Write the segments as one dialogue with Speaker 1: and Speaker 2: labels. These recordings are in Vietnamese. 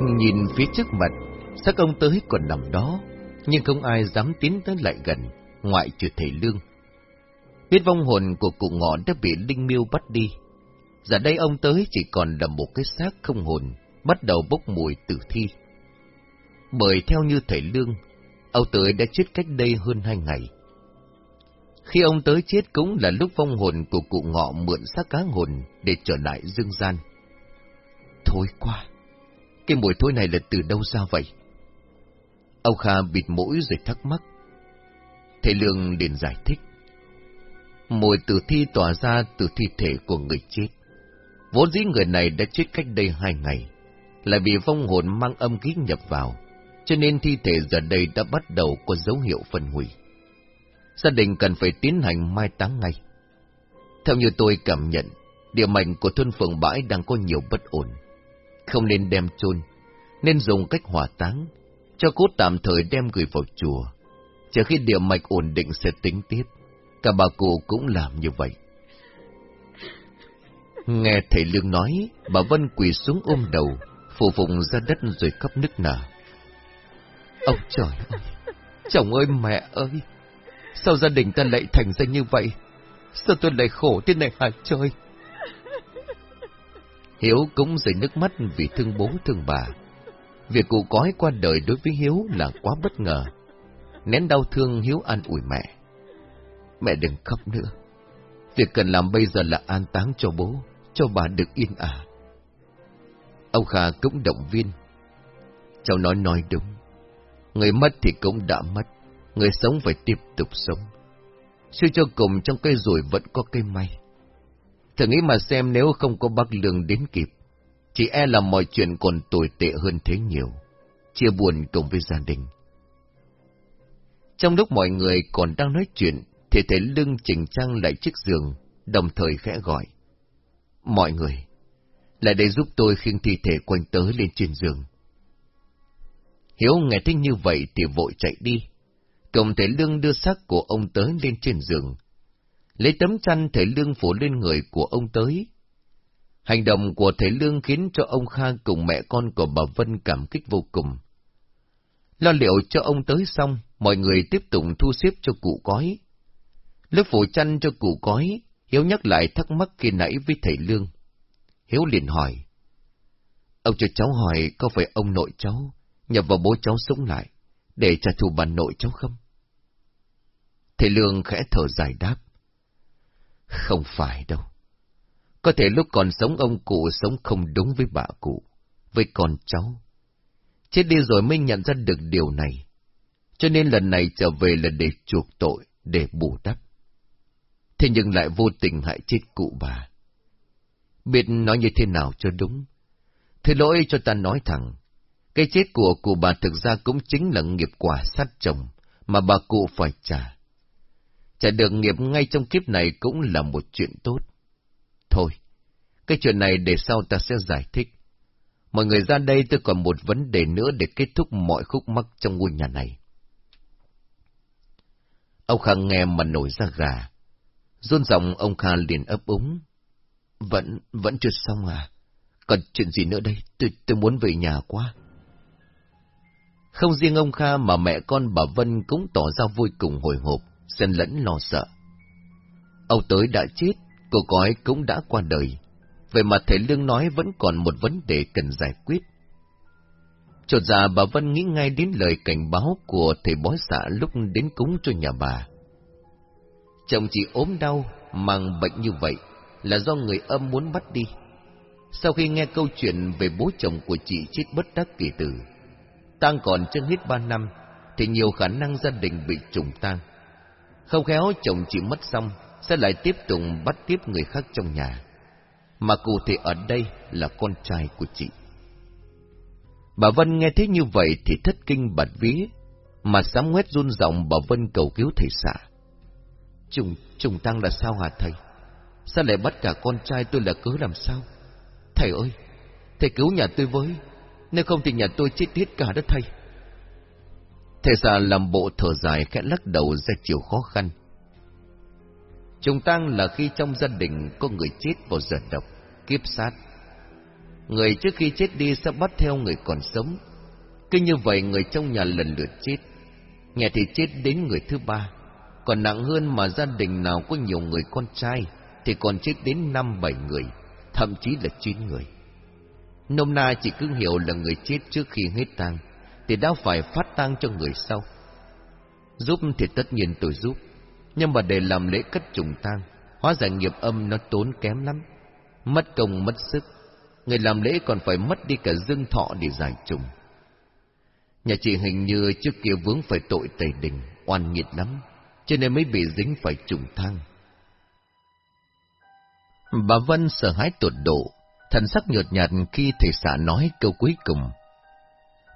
Speaker 1: Nhìn phía trước mặt, xác ông tới còn nằm đó, nhưng không ai dám tiến tới lại gần, ngoại trừ thầy Lương. Biết vong hồn của cụ ngọ đã bị linh miêu bắt đi. Giờ đây ông tới chỉ còn là một cái xác không hồn, bắt đầu bốc mùi tử thi. Bởi theo như thầy Lương, ông tới đã chết cách đây hơn hai ngày. Khi ông tới chết cũng là lúc vong hồn của cụ ngọ mượn xác cá hồn để trở lại dương gian. Thôi qua, cái mùi thối này là từ đâu ra vậy? Ông Kha bịt mũi rồi thắc mắc. Thầy Lương liền giải thích. Mùi tử thi tỏa ra từ thi thể của người chết. Vốn dĩ người này đã chết cách đây hai ngày, lại bị vong hồn mang âm khí nhập vào, cho nên thi thể giờ đây đã bắt đầu có dấu hiệu phân hủy. Gia đình cần phải tiến hành mai táng ngay. Theo như tôi cảm nhận, địa mệnh của thôn phường bãi đang có nhiều bất ổn. Không nên đem chôn, nên dùng cách hỏa táng, cho cốt tạm thời đem gửi vào chùa. Chờ khi địa mạch ổn định sẽ tính tiếp. Cả bà cụ cũng làm như vậy. Nghe thầy Lương nói, bà Vân quỳ xuống ôm đầu, phụ phụng ra đất rồi khóc nức nở. Ông trời ơi! Chồng ơi mẹ ơi! Sao gia đình ta lại thành ra như vậy? Sao tôi lại khổ thế này hả trời? Hiếu cũng rơi nước mắt vì thương bố thương bà. Việc cụ cói qua đời đối với Hiếu là quá bất ngờ. Nén đau thương Hiếu an ủi mẹ. Mẹ đừng khóc nữa. Việc cần làm bây giờ là an táng cho bố, cho bà được yên ả. Ông Kha cũng động viên. Cháu nói nói đúng. Người mất thì cũng đã mất, người sống phải tiếp tục sống. Suy cho cùng trong cây rồi vẫn có cây may. Thử nghĩ mà xem nếu không có bác lương đến kịp, chỉ e là mọi chuyện còn tồi tệ hơn thế nhiều, chia buồn cùng với gia đình. Trong lúc mọi người còn đang nói chuyện, thì thấy lưng chỉnh trang lại chiếc giường, đồng thời khẽ gọi. Mọi người, lại đây giúp tôi khiêng thi thể quanh tới lên trên giường. Hiếu nghe thấy như vậy thì vội chạy đi. Cộng thể lương đưa xác của ông tới lên trên giường. Lấy tấm chăn thể lương phủ lên người của ông tới. Hành động của thể lương khiến cho ông Kha cùng mẹ con của bà Vân cảm kích vô cùng. Lo liệu cho ông tới xong, mọi người tiếp tục thu xếp cho cụ cói. lớp phủ chăn cho cụ cói, Hiếu nhắc lại thắc mắc khi nãy với thầy Lương. Hiếu liền hỏi. Ông cho cháu hỏi có phải ông nội cháu nhập vào bố cháu sống lại để trả thù bà nội cháu không? Thầy Lương khẽ thở dài đáp. Không phải đâu. Có thể lúc còn sống ông cụ sống không đúng với bà cụ, với con cháu. Chết đi rồi mới nhận ra được điều này. Cho nên lần này trở về là để chuộc tội, để bù đắp. Thế nhưng lại vô tình hại chết cụ bà. Biết nói như thế nào cho đúng. Thế lỗi cho ta nói thẳng, cái chết của cụ bà thực ra cũng chính là nghiệp quả sát chồng mà bà cụ phải trả. Trả được nghiệp ngay trong kiếp này cũng là một chuyện tốt. Thôi, cái chuyện này để sau ta sẽ giải thích. Mọi người ra đây tôi còn một vấn đề nữa để kết thúc mọi khúc mắc trong ngôi nhà này. Ông Kha nghe mà nổi ra gà. Rôn giọng ông Kha liền ấp úng. Vẫn, vẫn chưa xong à? Còn chuyện gì nữa đây? Tôi, tôi muốn về nhà quá. Không riêng ông Kha mà mẹ con bà Vân cũng tỏ ra vui cùng hồi hộp, xen lẫn lo sợ. Ông tới đã chết, cô gói cũng đã qua đời. Về mặt thầy Lương nói vẫn còn một vấn đề cần giải quyết. Chột dạ bà Vân nghĩ ngay đến lời cảnh báo của thầy bói xã lúc đến cúng cho nhà bà. Chồng chị ốm đau, mang bệnh như vậy là do người âm muốn bắt đi. Sau khi nghe câu chuyện về bố chồng của chị chết bất đắc kỳ tử, tang còn chưa hết ba năm, thì nhiều khả năng gia đình bị trùng tang. Không khéo chồng chị mất xong, sẽ lại tiếp tục bắt tiếp người khác trong nhà. Mà cụ thể ở đây là con trai của chị. Bà Vân nghe thấy như vậy thì thất kinh bật vía, mà sám quét run giọng bà Vân cầu cứu thầy xã. Trùng, trùng tăng là sao hả thầy? Sao lại bắt cả con trai tôi là cớ làm sao? Thầy ơi, thầy cứu nhà tôi với, nếu không thì nhà tôi chết hết cả đất thầy. Thầy già làm bộ thở dài khẽ lắc đầu ra chiều khó khăn. Trùng tang là khi trong gia đình có người chết vào giờ độc, kiếp sát. Người trước khi chết đi sẽ bắt theo người còn sống. Cứ như vậy người trong nhà lần lượt chết. Nghe thì chết đến người thứ ba. Còn nặng hơn mà gia đình nào có nhiều người con trai thì còn chết đến năm bảy người, thậm chí là chín người. Nôm na chỉ cứ hiểu là người chết trước khi hết tang thì đã phải phát tang cho người sau. Giúp thì tất nhiên tôi giúp, nhưng mà để làm lễ cất trùng tang, hóa giải nghiệp âm nó tốn kém lắm, mất công mất sức. Người làm lễ còn phải mất đi cả dương thọ để giải trùng. Nhà chị hình như trước kia vướng phải tội tẩy đình, oan nghiệt lắm, cho nên mới bị dính phải trùng thang. Bà Vân sợ hãi tột độ, thần sắc nhợt nhạt khi thầy xã nói câu cuối cùng.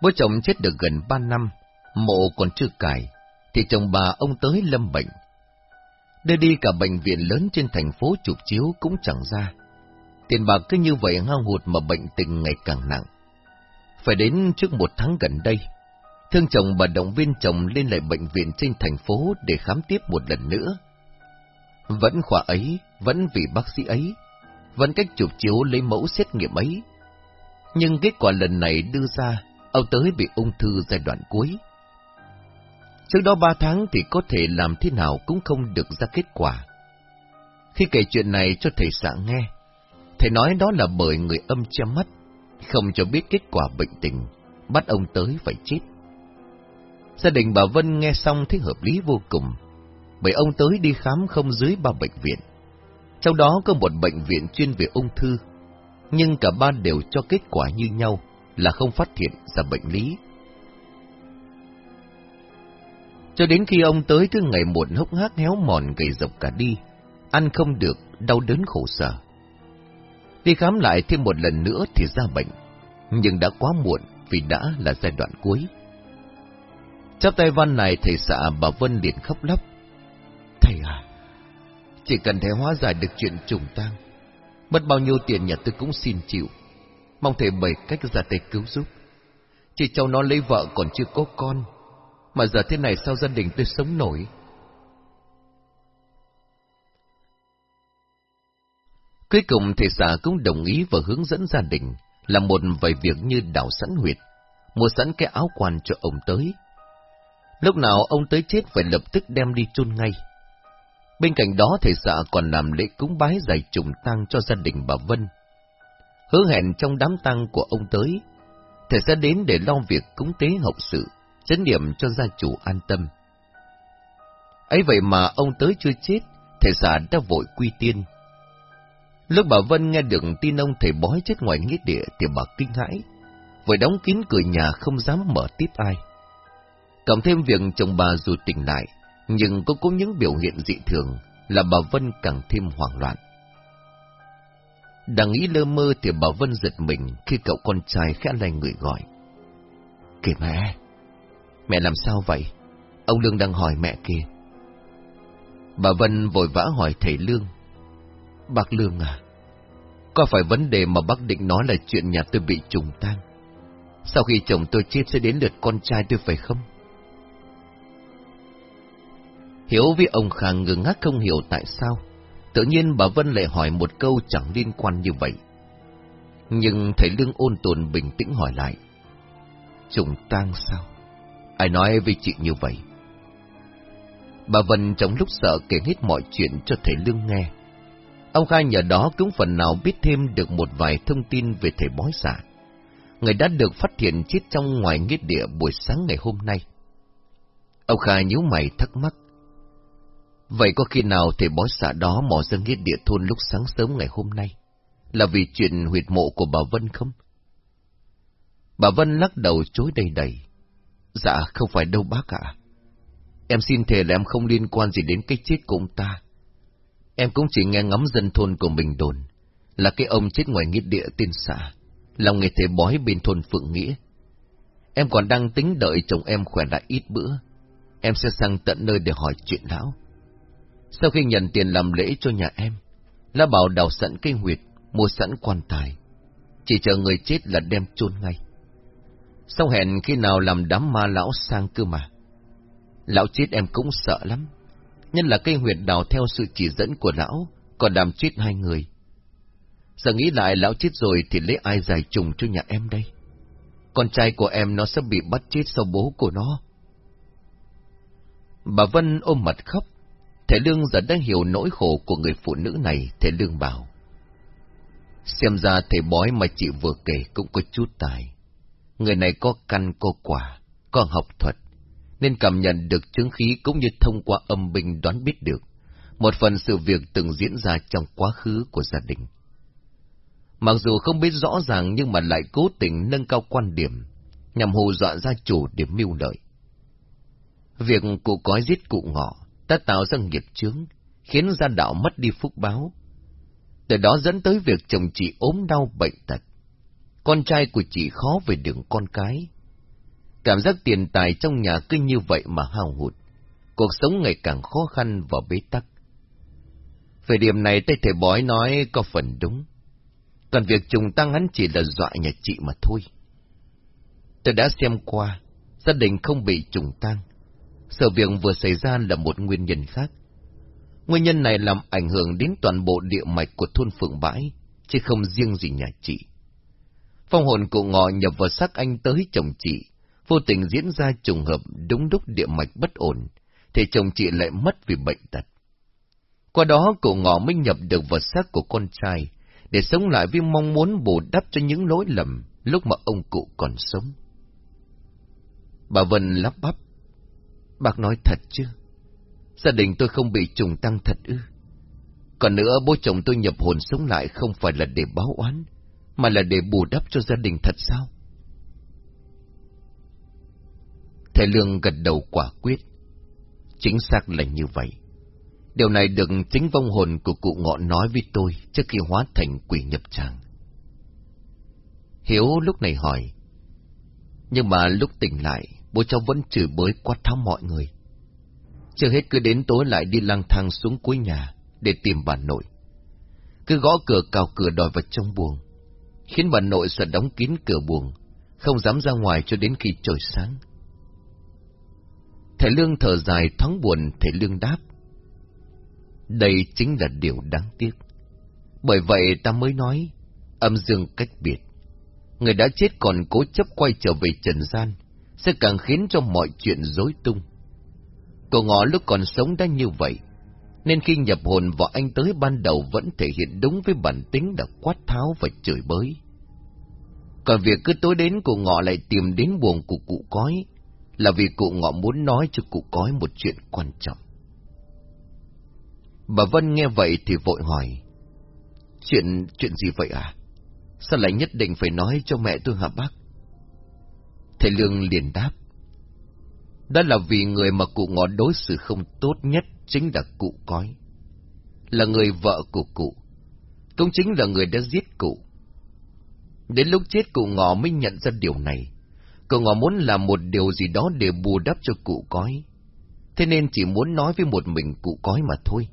Speaker 1: Bố chồng chết được gần ba năm, mộ còn chưa cài, thì chồng bà ông tới lâm bệnh. Đưa đi cả bệnh viện lớn trên thành phố chụp chiếu cũng chẳng ra. Tiền bạc cứ như vậy hao hụt mà bệnh tình ngày càng nặng. Phải đến trước một tháng gần đây, thương chồng bà động viên chồng lên lại bệnh viện trên thành phố để khám tiếp một lần nữa. Vẫn khoa ấy, vẫn vì bác sĩ ấy, vẫn cách chụp chiếu lấy mẫu xét nghiệm ấy. Nhưng kết quả lần này đưa ra, ông tới bị ung thư giai đoạn cuối. Trước đó ba tháng thì có thể làm thế nào cũng không được ra kết quả. Khi kể chuyện này cho thầy xã nghe, thầy nói đó là bởi người âm che mắt, không cho biết kết quả bệnh tình, bắt ông tới phải chết. Gia đình bà Vân nghe xong thấy hợp lý vô cùng, bởi ông tới đi khám không dưới ba bệnh viện. Trong đó có một bệnh viện chuyên về ung thư, nhưng cả ba đều cho kết quả như nhau là không phát hiện ra bệnh lý. Cho đến khi ông tới cứ ngày một hốc hác héo mòn gầy dọc cả đi, ăn không được, đau đớn khổ sở. Đi khám lại thêm một lần nữa thì ra bệnh, nhưng đã quá muộn vì đã là giai đoạn cuối. Chắp tay văn này thầy xã bà Vân liền khóc lóc. Thầy à, chỉ cần thầy hóa giải được chuyện trùng tang, mất bao nhiêu tiền nhà tôi cũng xin chịu. Mong thầy bày cách ra tay cứu giúp. chị cháu nó lấy vợ còn chưa có con, mà giờ thế này sao gia đình tôi sống nổi? Cuối cùng thầy xã cũng đồng ý và hướng dẫn gia đình làm một vài việc như đảo sẵn huyệt, mua sẵn cái áo quan cho ông tới. Lúc nào ông tới chết phải lập tức đem đi chôn ngay. Bên cạnh đó thầy xã còn làm lễ cúng bái giải trùng tang cho gia đình bà Vân. Hứa hẹn trong đám tang của ông tới, thầy sẽ đến để lo việc cúng tế hậu sự, chấn điểm cho gia chủ an tâm. ấy vậy mà ông tới chưa chết, thầy giả đã vội quy tiên. Lúc bà Vân nghe được tin ông thầy bói chết ngoài nghĩa địa thì bà kinh hãi, vội đóng kín cửa nhà không dám mở tiếp ai. Cộng thêm việc chồng bà dù tỉnh lại, nhưng cũng có những biểu hiện dị thường, là bà Vân càng thêm hoảng loạn. Đang nghĩ lơ mơ thì bà Vân giật mình khi cậu con trai khẽ lay người gọi. Kìa mẹ! Mẹ làm sao vậy? Ông Lương đang hỏi mẹ kìa. Bà Vân vội vã hỏi thầy Lương. Bác Lương à, có phải vấn đề mà bác định nói là chuyện nhà tôi bị trùng tang? Sau khi chồng tôi chết sẽ đến lượt con trai tôi phải không? Hiểu với ông Khang ngừng ngác không hiểu tại sao. Tự nhiên bà Vân lại hỏi một câu chẳng liên quan như vậy. Nhưng thầy Lương ôn tồn bình tĩnh hỏi lại. Trùng tang sao? Ai nói với chị như vậy? Bà Vân trong lúc sợ kể hết mọi chuyện cho thầy Lương nghe. Ông Khai nhờ đó cũng phần nào biết thêm được một vài thông tin về thầy bói giả. Người đã được phát hiện chết trong ngoài nghĩa địa buổi sáng ngày hôm nay. Ông Khai nhíu mày thắc mắc. Vậy có khi nào thầy bói xạ đó mò ra nghĩa địa thôn lúc sáng sớm ngày hôm nay? Là vì chuyện huyệt mộ của bà Vân không? Bà Vân lắc đầu chối đầy đầy. Dạ, không phải đâu bác ạ. Em xin thề là em không liên quan gì đến cái chết của ông ta. Em cũng chỉ nghe ngắm dân thôn của mình đồn, là cái ông chết ngoài nghĩa địa tên xã, là người thầy bói bên thôn Phượng Nghĩa. Em còn đang tính đợi chồng em khỏe lại ít bữa. Em sẽ sang tận nơi để hỏi chuyện lão. Sau khi nhận tiền làm lễ cho nhà em, La Bảo đào sẵn cây huyệt, mua sẵn quan tài. Chỉ chờ người chết là đem chôn ngay. Sau hẹn khi nào làm đám ma lão sang cơ mà. Lão chết em cũng sợ lắm. Nhân là cây huyệt đào theo sự chỉ dẫn của lão, còn làm chết hai người. Giờ nghĩ lại lão chết rồi thì lấy ai giải trùng cho nhà em đây? Con trai của em nó sẽ bị bắt chết sau bố của nó. Bà Vân ôm mặt khóc. Thầy Lương giờ đã hiểu nỗi khổ của người phụ nữ này, thầy Lương bảo. Xem ra thầy bói mà chị vừa kể cũng có chút tài. Người này có căn có quả, có học thuật, nên cảm nhận được chứng khí cũng như thông qua âm binh đoán biết được một phần sự việc từng diễn ra trong quá khứ của gia đình. Mặc dù không biết rõ ràng nhưng mà lại cố tình nâng cao quan điểm, nhằm hù dọa gia chủ để mưu lợi. Việc cụ cói giết cụ ngọ đã tạo ra nghiệp chướng, khiến gia đạo mất đi phúc báo. Từ đó dẫn tới việc chồng chị ốm đau bệnh tật. Con trai của chị khó về đường con cái. Cảm giác tiền tài trong nhà cứ như vậy mà hao hụt. Cuộc sống ngày càng khó khăn và bế tắc. Về điểm này tay Thể Bói nói có phần đúng. Còn việc trùng tăng hắn chỉ là dọa nhà chị mà thôi. Tôi đã xem qua, gia đình không bị trùng tăng. Sự việc vừa xảy ra là một nguyên nhân khác. Nguyên nhân này làm ảnh hưởng đến toàn bộ địa mạch của thôn Phượng Bãi, chứ không riêng gì nhà chị. Phong hồn cụ ngọ nhập vào xác anh tới chồng chị, vô tình diễn ra trùng hợp đúng đúc địa mạch bất ổn, thì chồng chị lại mất vì bệnh tật. Qua đó cụ ngọ mới nhập được vào xác của con trai, để sống lại với mong muốn bù đắp cho những lỗi lầm lúc mà ông cụ còn sống. Bà Vân lắp bắp. Bác nói thật chứ? Gia đình tôi không bị trùng tăng thật ư? Còn nữa bố chồng tôi nhập hồn sống lại không phải là để báo oán, mà là để bù đắp cho gia đình thật sao? Thầy Lương gật đầu quả quyết. Chính xác là như vậy. Điều này được chính vong hồn của cụ ngọ nói với tôi trước khi hóa thành quỷ nhập tràng. Hiếu lúc này hỏi. Nhưng mà lúc tỉnh lại, bố cháu vẫn chửi bới quát tháo mọi người. Chưa hết cứ đến tối lại đi lang thang xuống cuối nhà để tìm bà nội. Cứ gõ cửa cào cửa đòi vào trong buồng, khiến bà nội sợ đóng kín cửa buồng, không dám ra ngoài cho đến khi trời sáng. Thầy Lương thở dài thoáng buồn, thầy Lương đáp. Đây chính là điều đáng tiếc. Bởi vậy ta mới nói, âm dương cách biệt. Người đã chết còn cố chấp quay trở về trần gian, sẽ càng khiến cho mọi chuyện rối tung. Cậu ngọ lúc còn sống đã như vậy, nên khi nhập hồn vào anh tới ban đầu vẫn thể hiện đúng với bản tính đã quát tháo và chửi bới. Còn việc cứ tối đến cụ ngọ lại tìm đến buồn của cụ cói, là vì cụ ngọ muốn nói cho cụ cói một chuyện quan trọng. Bà Vân nghe vậy thì vội hỏi. Chuyện, chuyện gì vậy à? Sao lại nhất định phải nói cho mẹ tôi hả bác? Thầy Lương liền đáp. Đó là vì người mà cụ ngọ đối xử không tốt nhất chính là cụ cói. Là người vợ của cụ. Cũng chính là người đã giết cụ. Đến lúc chết cụ ngọ mới nhận ra điều này. Cụ ngọ muốn làm một điều gì đó để bù đắp cho cụ cói. Thế nên chỉ muốn nói với một mình cụ cói mà thôi.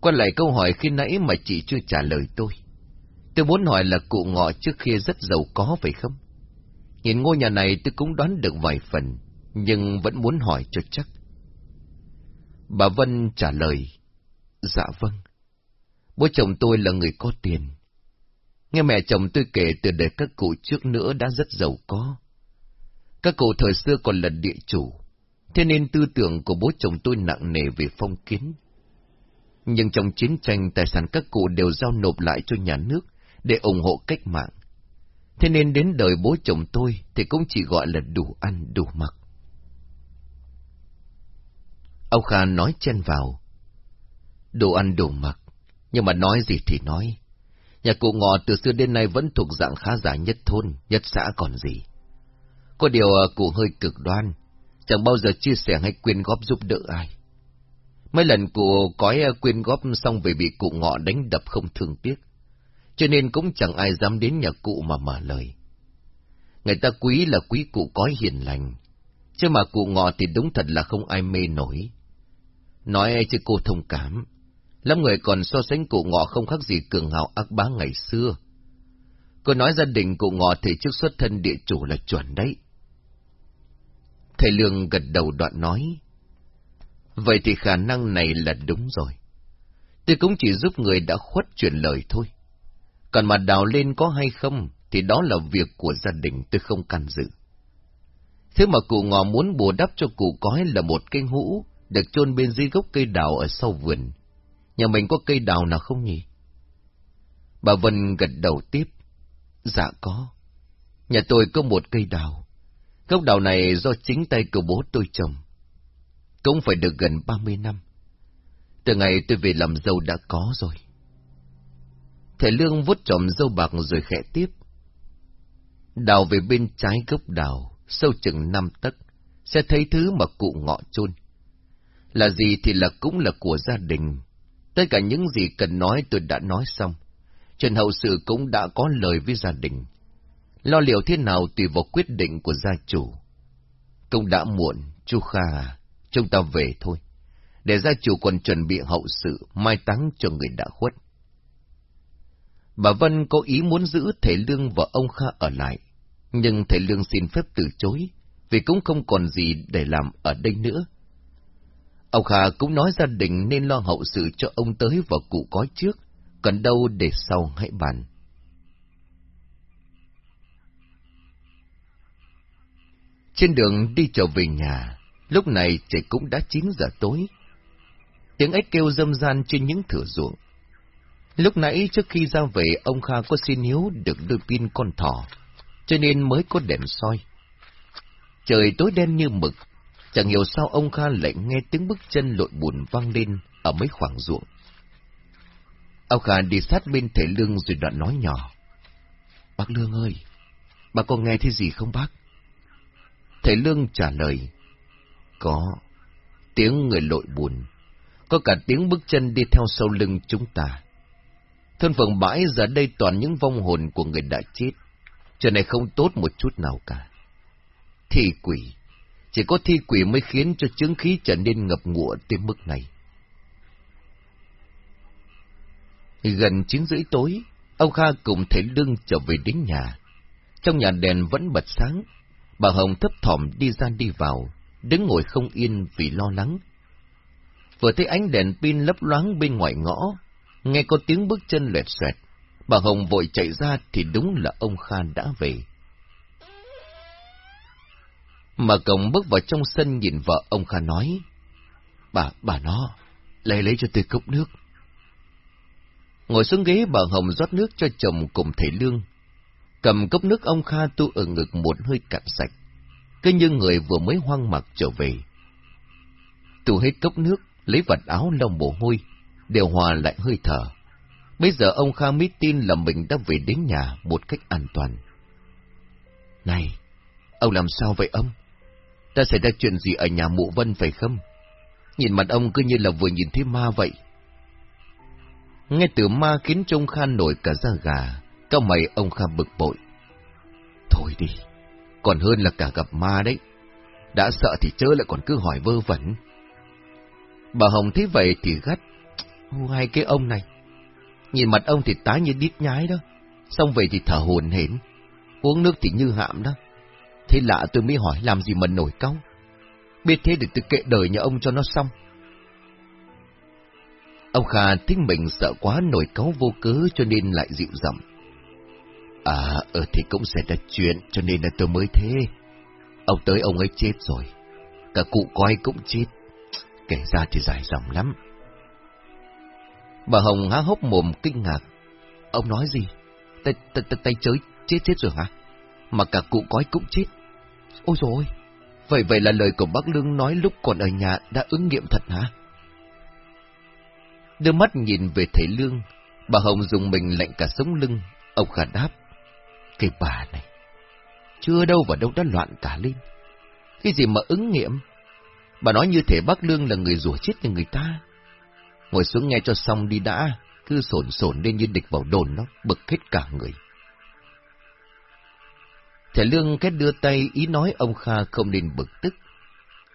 Speaker 1: Quay lại câu hỏi khi nãy mà chị chưa trả lời tôi. Tôi muốn hỏi là cụ ngọ trước kia rất giàu có phải không? Nhìn ngôi nhà này tôi cũng đoán được vài phần, nhưng vẫn muốn hỏi cho chắc. Bà Vân trả lời, dạ vâng. Bố chồng tôi là người có tiền. Nghe mẹ chồng tôi kể từ đời các cụ trước nữa đã rất giàu có. Các cụ thời xưa còn là địa chủ, thế nên tư tưởng của bố chồng tôi nặng nề về phong kiến. Nhưng trong chiến tranh tài sản các cụ đều giao nộp lại cho nhà nước để ủng hộ cách mạng. Thế nên đến đời bố chồng tôi thì cũng chỉ gọi là đủ ăn đủ mặc. Ông Kha nói chen vào. Đủ ăn đủ mặc, nhưng mà nói gì thì nói. Nhà cụ ngọ từ xưa đến nay vẫn thuộc dạng khá giả nhất thôn, nhất xã còn gì. Có điều à, cụ hơi cực đoan, chẳng bao giờ chia sẻ hay quyên góp giúp đỡ ai. Mấy lần cụ cói à, quyên góp xong về bị cụ ngọ đánh đập không thương tiếc. Cho nên cũng chẳng ai dám đến nhà cụ mà mở lời. Người ta quý là quý cụ cói hiền lành. Chứ mà cụ ngọ thì đúng thật là không ai mê nổi. Nói chứ cô thông cảm. Lắm người còn so sánh cụ ngọ không khác gì cường hào ác bá ngày xưa. Cô nói gia đình cụ ngọ thì trước xuất thân địa chủ là chuẩn đấy. Thầy Lương gật đầu đoạn nói. Vậy thì khả năng này là đúng rồi. Tôi cũng chỉ giúp người đã khuất chuyển lời thôi. Còn mà đào lên có hay không, thì đó là việc của gia đình tôi không can dự. Thế mà cụ ngò muốn bù đắp cho cụ cói là một cây hũ, được chôn bên dưới gốc cây đào ở sau vườn. Nhà mình có cây đào nào không nhỉ? Bà Vân gật đầu tiếp. Dạ có. Nhà tôi có một cây đào. Gốc đào này do chính tay của bố tôi trồng. Cũng phải được gần ba mươi năm. Từ ngày tôi về làm dâu đã có rồi. Thầy Lương vuốt trộm dâu bạc rồi khẽ tiếp. Đào về bên trái gốc đào, sâu chừng năm tấc, sẽ thấy thứ mà cụ ngọ chôn. Là gì thì là cũng là của gia đình. Tất cả những gì cần nói tôi đã nói xong. Trần hậu sự cũng đã có lời với gia đình. Lo liệu thế nào tùy vào quyết định của gia chủ. công đã muộn, chú Kha, chúng ta về thôi. Để gia chủ còn chuẩn bị hậu sự, mai táng cho người đã khuất. Bà Vân có ý muốn giữ Thể Lương và ông Kha ở lại, nhưng Thể Lương xin phép từ chối, vì cũng không còn gì để làm ở đây nữa. Ông Kha cũng nói gia đình nên lo hậu sự cho ông tới và cụ có trước, cần đâu để sau hãy bàn. Trên đường đi trở về nhà, lúc này trời cũng đã 9 giờ tối. Tiếng ếch kêu râm ran trên những thửa ruộng. Lúc nãy trước khi ra về, ông Kha có xin hiếu được đôi pin con thỏ, cho nên mới có đèn soi. Trời tối đen như mực, chẳng hiểu sao ông Kha lại nghe tiếng bước chân lội bùn vang lên ở mấy khoảng ruộng. Ông Kha đi sát bên thầy Lương rồi đoạn nói nhỏ. Bác Lương ơi, bà có nghe thấy gì không bác? Thầy Lương trả lời. Có, tiếng người lội bùn, có cả tiếng bước chân đi theo sau lưng chúng ta. Thân phận bãi giờ đây toàn những vong hồn của người đã chết, chuyện này không tốt một chút nào cả. Thi quỷ, chỉ có thi quỷ mới khiến cho chứng khí trở nên ngập ngụa tới mức này. Gần chín rưỡi tối, ông Kha cùng thấy Lương trở về đến nhà. Trong nhà đèn vẫn bật sáng, bà Hồng thấp thỏm đi ra đi vào, đứng ngồi không yên vì lo lắng. Vừa thấy ánh đèn pin lấp loáng bên ngoài ngõ, nghe có tiếng bước chân lẹt xoẹt, bà Hồng vội chạy ra thì đúng là ông Khan đã về. Mà cổng bước vào trong sân nhìn vợ ông Kha nói, Bà, bà nó, lấy lấy cho tôi cốc nước. Ngồi xuống ghế bà Hồng rót nước cho chồng cùng thầy Lương. Cầm cốc nước ông Kha tu ở ngực một hơi cạn sạch, cứ như người vừa mới hoang mặc trở về. Tu hết cốc nước, lấy vật áo lau mồ hôi, điều hòa lại hơi thở. Bây giờ ông Kha mới tin là mình đã về đến nhà một cách an toàn. Này, ông làm sao vậy ông? Ta xảy ra chuyện gì ở nhà mụ vân phải không? Nhìn mặt ông cứ như là vừa nhìn thấy ma vậy. Nghe từ ma khiến trông Kha nổi cả da gà, cao mày ông Kha bực bội. Thôi đi, còn hơn là cả gặp ma đấy. Đã sợ thì chớ lại còn cứ hỏi vơ vẩn. Bà Hồng thấy vậy thì gắt. Hai cái ông này. Nhìn mặt ông thì tái như đít nhái đó. Xong về thì thở hồn hển. Uống nước thì như hạm đó. Thế lạ tôi mới hỏi làm gì mà nổi cáu. Biết thế được tôi kệ đời nhà ông cho nó xong. Ông Kha thích mình sợ quá nổi cáu vô cớ cho nên lại dịu giọng. À, ờ thì cũng sẽ ra chuyện cho nên là tôi mới thế. Ông tới ông ấy chết rồi. Cả cụ coi cũng chết. Kể ra thì dài dòng lắm. Bà Hồng há hốc mồm kinh ngạc. Ông nói gì? Tay, tay, tay, tay chới chết chết rồi hả? Mà cả cụ cói cũng chết. Ôi rồi vậy vậy là lời của bác Lương nói lúc còn ở nhà đã ứng nghiệm thật hả? Đưa mắt nhìn về thầy Lương, bà Hồng dùng mình lạnh cả sống lưng, ông khả đáp. Cái bà này, chưa đâu vào đâu đã loạn cả lên. Cái gì mà ứng nghiệm? Bà nói như thể bác Lương là người rủa chết như người ta. Ngồi xuống nghe cho xong đi đã, cứ sồn sồn lên như địch vào đồn nó, bực hết cả người. Thầy Lương kết đưa tay ý nói ông Kha không nên bực tức.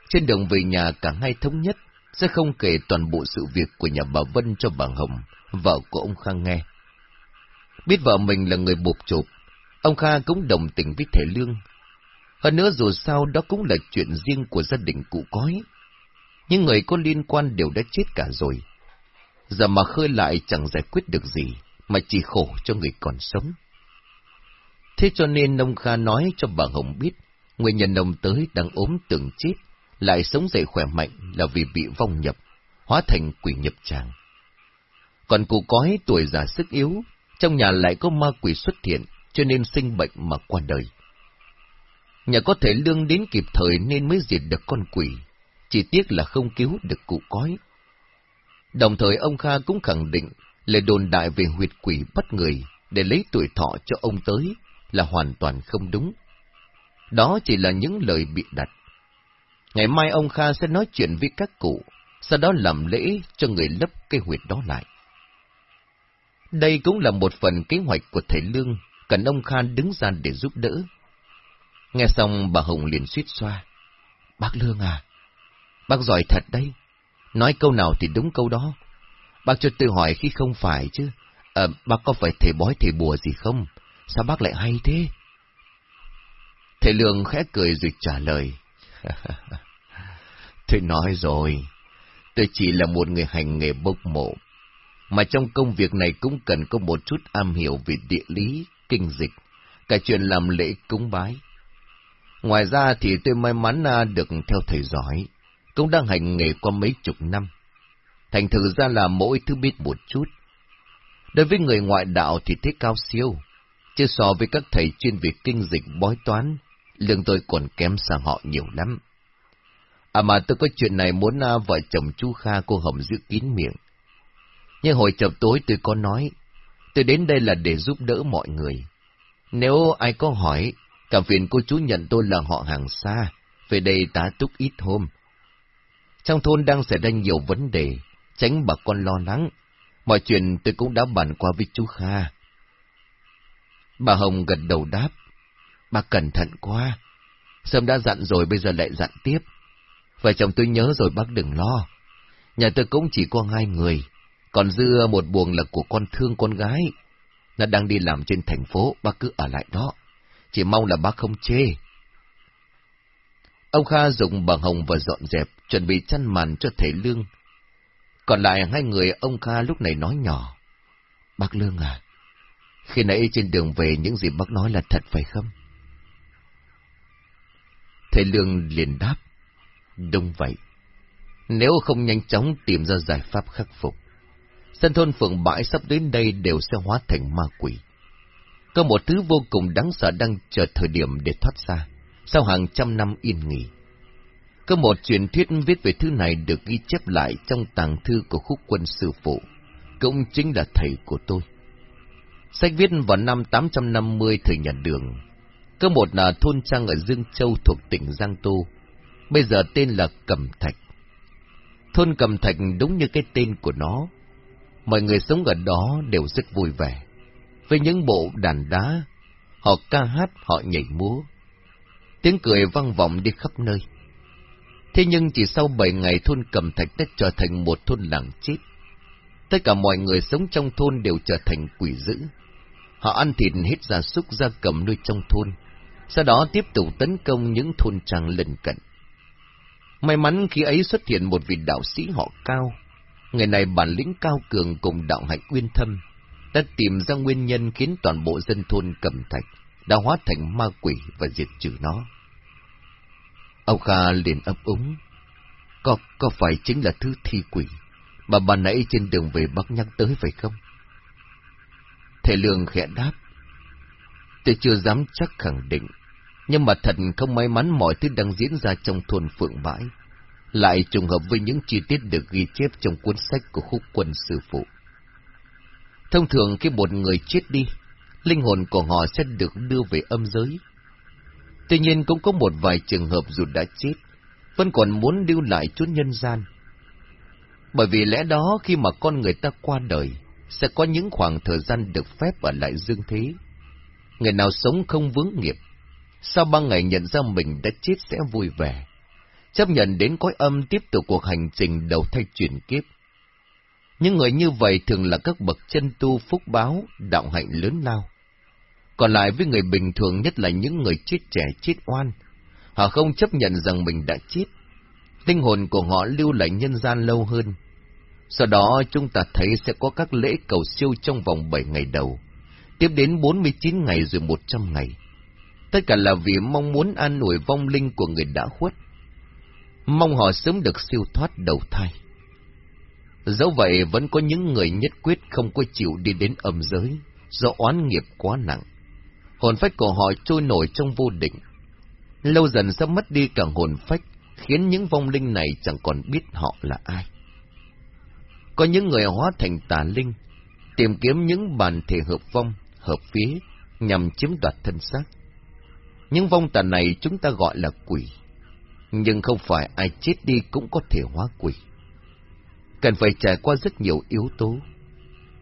Speaker 1: Trên đường về nhà cả hai thống nhất, sẽ không kể toàn bộ sự việc của nhà bà Vân cho bà Hồng, vợ của ông Kha nghe. Biết vợ mình là người bộp chộp, ông Kha cũng đồng tình với thầy Lương. Hơn nữa dù sao đó cũng là chuyện riêng của gia đình cụ cói. những người có liên quan đều đã chết cả rồi. Giờ mà khơi lại chẳng giải quyết được gì, mà chỉ khổ cho người còn sống. Thế cho nên ông Kha nói cho bà Hồng biết, nguyên nhân ông tới đang ốm tưởng chết, lại sống dậy khỏe mạnh là vì bị vong nhập, hóa thành quỷ nhập tràng. Còn cụ cói tuổi già sức yếu, trong nhà lại có ma quỷ xuất hiện, cho nên sinh bệnh mà qua đời. Nhà có thể lương đến kịp thời nên mới diệt được con quỷ, chỉ tiếc là không cứu được cụ cói. Đồng thời ông Kha cũng khẳng định lời đồn đại về huyệt quỷ bắt người để lấy tuổi thọ cho ông tới là hoàn toàn không đúng. Đó chỉ là những lời bị đặt. Ngày mai ông Kha sẽ nói chuyện với các cụ, sau đó làm lễ cho người lấp cây huyệt đó lại. Đây cũng là một phần kế hoạch của thầy Lương, cần ông Kha đứng ra để giúp đỡ. Nghe xong bà Hồng liền suýt xoa. Bác Lương à, bác giỏi thật đấy, nói câu nào thì đúng câu đó. Bác cho tôi hỏi khi không phải chứ, à, bác có phải thầy bói thầy bùa gì không? Sao bác lại hay thế? Thầy Lương khẽ cười rồi trả lời. tôi nói rồi, tôi chỉ là một người hành nghề bốc mộ, mà trong công việc này cũng cần có một chút am hiểu về địa lý, kinh dịch, cả chuyện làm lễ cúng bái. Ngoài ra thì tôi may mắn à, được theo thầy giỏi, cũng đang hành nghề qua mấy chục năm. Thành thử ra là mỗi thứ biết một chút. Đối với người ngoại đạo thì thế cao siêu, chứ so với các thầy chuyên về kinh dịch bói toán, lương tôi còn kém xa họ nhiều lắm. À mà tôi có chuyện này muốn à, vợ chồng chú Kha cô Hồng giữ kín miệng. Nhưng hồi chập tối tôi có nói, tôi đến đây là để giúp đỡ mọi người. Nếu ai có hỏi, cảm phiền cô chú nhận tôi là họ hàng xa, về đây tá túc ít hôm. Trong thôn đang xảy ra nhiều vấn đề, tránh bà con lo lắng. Mọi chuyện tôi cũng đã bàn qua với chú Kha. Bà Hồng gật đầu đáp. Bà cẩn thận quá. Sớm đã dặn rồi bây giờ lại dặn tiếp. Vợ chồng tôi nhớ rồi bác đừng lo. Nhà tôi cũng chỉ có hai người. Còn dư một buồng là của con thương con gái. Nó đang đi làm trên thành phố, bác cứ ở lại đó. Chỉ mong là bác không chê. Ông Kha dùng bà hồng và dọn dẹp, chuẩn bị chăn màn cho thầy Lương. Còn lại hai người ông Kha lúc này nói nhỏ. Bác Lương à, khi nãy trên đường về những gì bác nói là thật phải không? Thầy Lương liền đáp. Đúng vậy. Nếu không nhanh chóng tìm ra giải pháp khắc phục, sân thôn phượng bãi sắp đến đây đều sẽ hóa thành ma quỷ. Có một thứ vô cùng đáng sợ đang chờ thời điểm để thoát ra, sau hàng trăm năm yên nghỉ. Có một truyền thuyết viết về thứ này được ghi chép lại trong tàng thư của khúc quân sư phụ, cũng chính là thầy của tôi. Sách viết vào năm 850 thời nhà đường. Có một là thôn trang ở Dương Châu thuộc tỉnh Giang Tô, bây giờ tên là cẩm Thạch. Thôn cẩm Thạch đúng như cái tên của nó. Mọi người sống ở đó đều rất vui vẻ. Với những bộ đàn đá, họ ca hát, họ nhảy múa. Tiếng cười vang vọng đi khắp nơi. Thế nhưng chỉ sau bảy ngày thôn Cầm Thạch đã trở thành một thôn làng chết. Tất cả mọi người sống trong thôn đều trở thành quỷ dữ. Họ ăn thịt hết gia súc gia cầm nuôi trong thôn, sau đó tiếp tục tấn công những thôn trang lân cận. May mắn khi ấy xuất hiện một vị đạo sĩ họ cao. Người này bản lĩnh cao cường cùng đạo hạnh uyên thâm, đã tìm ra nguyên nhân khiến toàn bộ dân thôn cầm thạch đã hóa thành ma quỷ và diệt trừ nó. Ông Kha liền ấp úng. Có, có phải chính là thứ thi quỷ mà bà nãy trên đường về Bắc nhắc tới phải không? Thầy Lương khẽ đáp. Tôi chưa dám chắc khẳng định, nhưng mà thật không may mắn mọi thứ đang diễn ra trong thôn Phượng Bãi, lại trùng hợp với những chi tiết được ghi chép trong cuốn sách của khúc quân sư phụ. Thông thường khi một người chết đi, linh hồn của họ sẽ được đưa về âm giới. Tuy nhiên cũng có một vài trường hợp dù đã chết, vẫn còn muốn lưu lại chút nhân gian. Bởi vì lẽ đó khi mà con người ta qua đời, sẽ có những khoảng thời gian được phép ở lại dương thế. Người nào sống không vướng nghiệp, sau ba ngày nhận ra mình đã chết sẽ vui vẻ, chấp nhận đến cõi âm tiếp tục cuộc hành trình đầu thay chuyển kiếp. Những người như vậy thường là các bậc chân tu phúc báo, đạo hạnh lớn lao. Còn lại với người bình thường nhất là những người chết trẻ chết oan, họ không chấp nhận rằng mình đã chết. Linh hồn của họ lưu lại nhân gian lâu hơn, Sau đó chúng ta thấy sẽ có các lễ cầu siêu trong vòng 7 ngày đầu, tiếp đến 49 ngày rồi 100 ngày. Tất cả là vì mong muốn an ủi vong linh của người đã khuất. Mong họ sớm được siêu thoát đầu thai. Dẫu vậy vẫn có những người nhất quyết không có chịu đi đến âm giới, do oán nghiệp quá nặng. Hồn phách của họ trôi nổi trong vô định. Lâu dần sẽ mất đi cả hồn phách, khiến những vong linh này chẳng còn biết họ là ai. Có những người hóa thành tà linh, tìm kiếm những bàn thể hợp vong, hợp phía, nhằm chiếm đoạt thân xác. Những vong tà này chúng ta gọi là quỷ, nhưng không phải ai chết đi cũng có thể hóa quỷ. Cần phải trải qua rất nhiều yếu tố,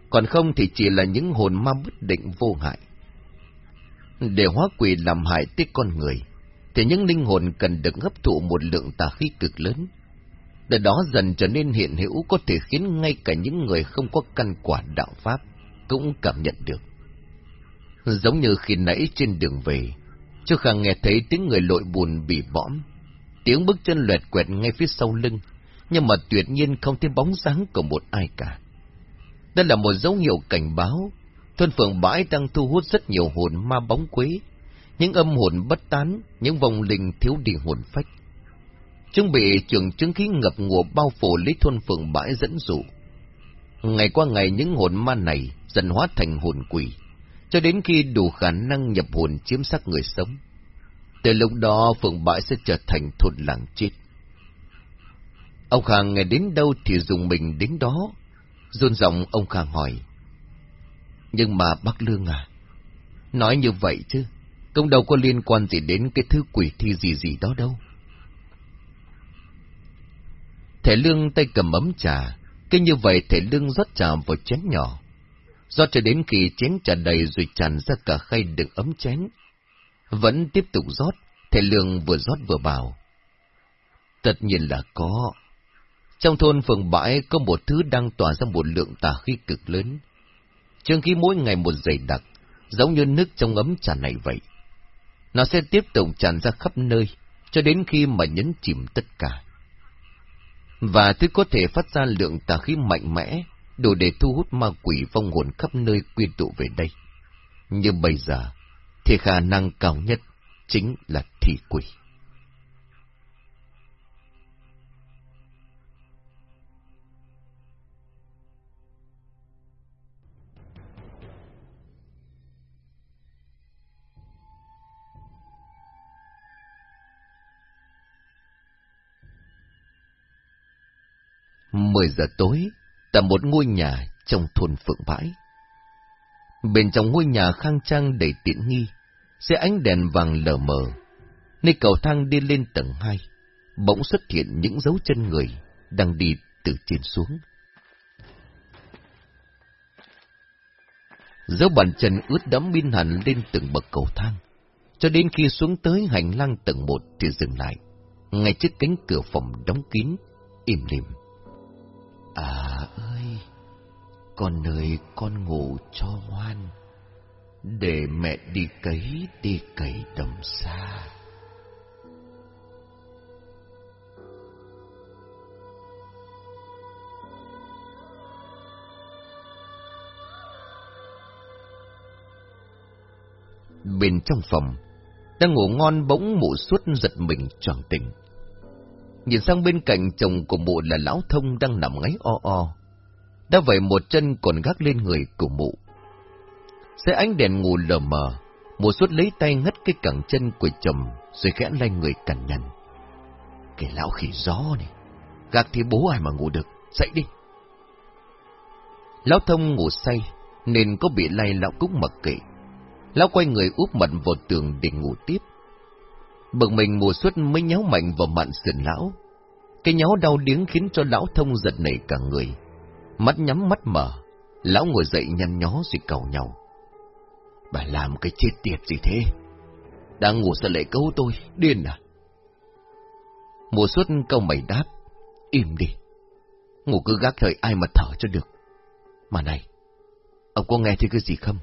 Speaker 1: còn không thì chỉ là những hồn ma bất định vô hại. Để hóa quỷ làm hại tới con người, thì những linh hồn cần được hấp thụ một lượng tà khí cực lớn. Để đó dần trở nên hiện hữu có thể khiến ngay cả những người không có căn quả đạo Pháp cũng cảm nhận được. Giống như khi nãy trên đường về, Chu Khang nghe thấy tiếng người lội buồn bị bõm, tiếng bước chân lẹt quẹt ngay phía sau lưng, nhưng mà tuyệt nhiên không thấy bóng dáng của một ai cả. Đây là một dấu hiệu cảnh báo, thôn phường bãi đang thu hút rất nhiều hồn ma bóng quế, những âm hồn bất tán, những vòng linh thiếu đi hồn phách. Chúng bị trường chứng khí ngập ngùa bao phủ lấy thôn phường bãi dẫn dụ. Ngày qua ngày những hồn ma này dần hóa thành hồn quỷ, cho đến khi đủ khả năng nhập hồn chiếm xác người sống. Từ lúc đó phường bãi sẽ trở thành thôn làng chết. Ông Khang nghe đến đâu thì dùng mình đến đó. Rôn giọng ông Khang hỏi. Nhưng mà bác Lương à, nói như vậy chứ, cũng đâu có liên quan gì đến cái thứ quỷ thi gì gì đó đâu. Thể Lương tay cầm ấm trà, cứ như vậy Thể Lương rót trà vào chén nhỏ. rót cho đến khi chén trà đầy rồi tràn ra cả khay đựng ấm chén. Vẫn tiếp tục rót, Thể Lương vừa rót vừa bảo. Tất nhiên là có. Trong thôn phường bãi có một thứ đang tỏa ra một lượng tà khí cực lớn. Trương khí mỗi ngày một dày đặc, giống như nước trong ấm trà này vậy. Nó sẽ tiếp tục tràn ra khắp nơi, cho đến khi mà nhấn chìm tất cả. Và thứ có thể phát ra lượng tà khí mạnh mẽ, đủ để thu hút ma quỷ vong hồn khắp nơi quy tụ về đây. Như bây giờ, thì khả năng cao nhất chính là thị quỷ. Mười giờ tối, tại một ngôi nhà trong thôn Phượng Bãi. Bên trong ngôi nhà khang trang đầy tiện nghi, sẽ ánh đèn vàng lờ mờ. Nơi cầu thang đi lên tầng hai, bỗng xuất hiện những dấu chân người đang đi từ trên xuống. Dấu bàn chân ướt đẫm bin hẳn lên từng bậc cầu thang, cho đến khi xuống tới hành lang tầng một thì dừng lại, ngay trước cánh cửa phòng đóng kín, im lìm. À ơi, con nơi con ngủ cho ngoan, để mẹ đi cấy đi cấy đồng xa. Bên trong phòng, đang ngủ ngon bỗng mụ suốt giật mình tròn tỉnh. Nhìn sang bên cạnh chồng của mụ là lão thông đang nằm ngáy o o. Đã vậy một chân còn gác lên người của mụ. Xe ánh đèn ngủ lờ mờ, mụ suốt lấy tay ngất cái cẳng chân của chồng, rồi khẽ lay người cằn nhằn. Cái lão khỉ gió này, gác thì bố ai mà ngủ được, dậy đi. Lão thông ngủ say, nên có bị lay lão cũng mặc kệ. Lão quay người úp mặt vào tường để ngủ tiếp. Bực mình mùa xuất mới nhéo mạnh vào mạn sườn lão. Cái nhéo đau điếng khiến cho lão thông giật nảy cả người. Mắt nhắm mắt mở, lão ngồi dậy nhăn nhó rồi cầu nhau. Bà làm cái chết tiệt gì thế? Đang ngủ sao lại câu tôi, điên à? Mùa xuất câu mày đáp, im đi. Ngủ cứ gác thời ai mà thở cho được. Mà này, ông có nghe thấy cái gì không?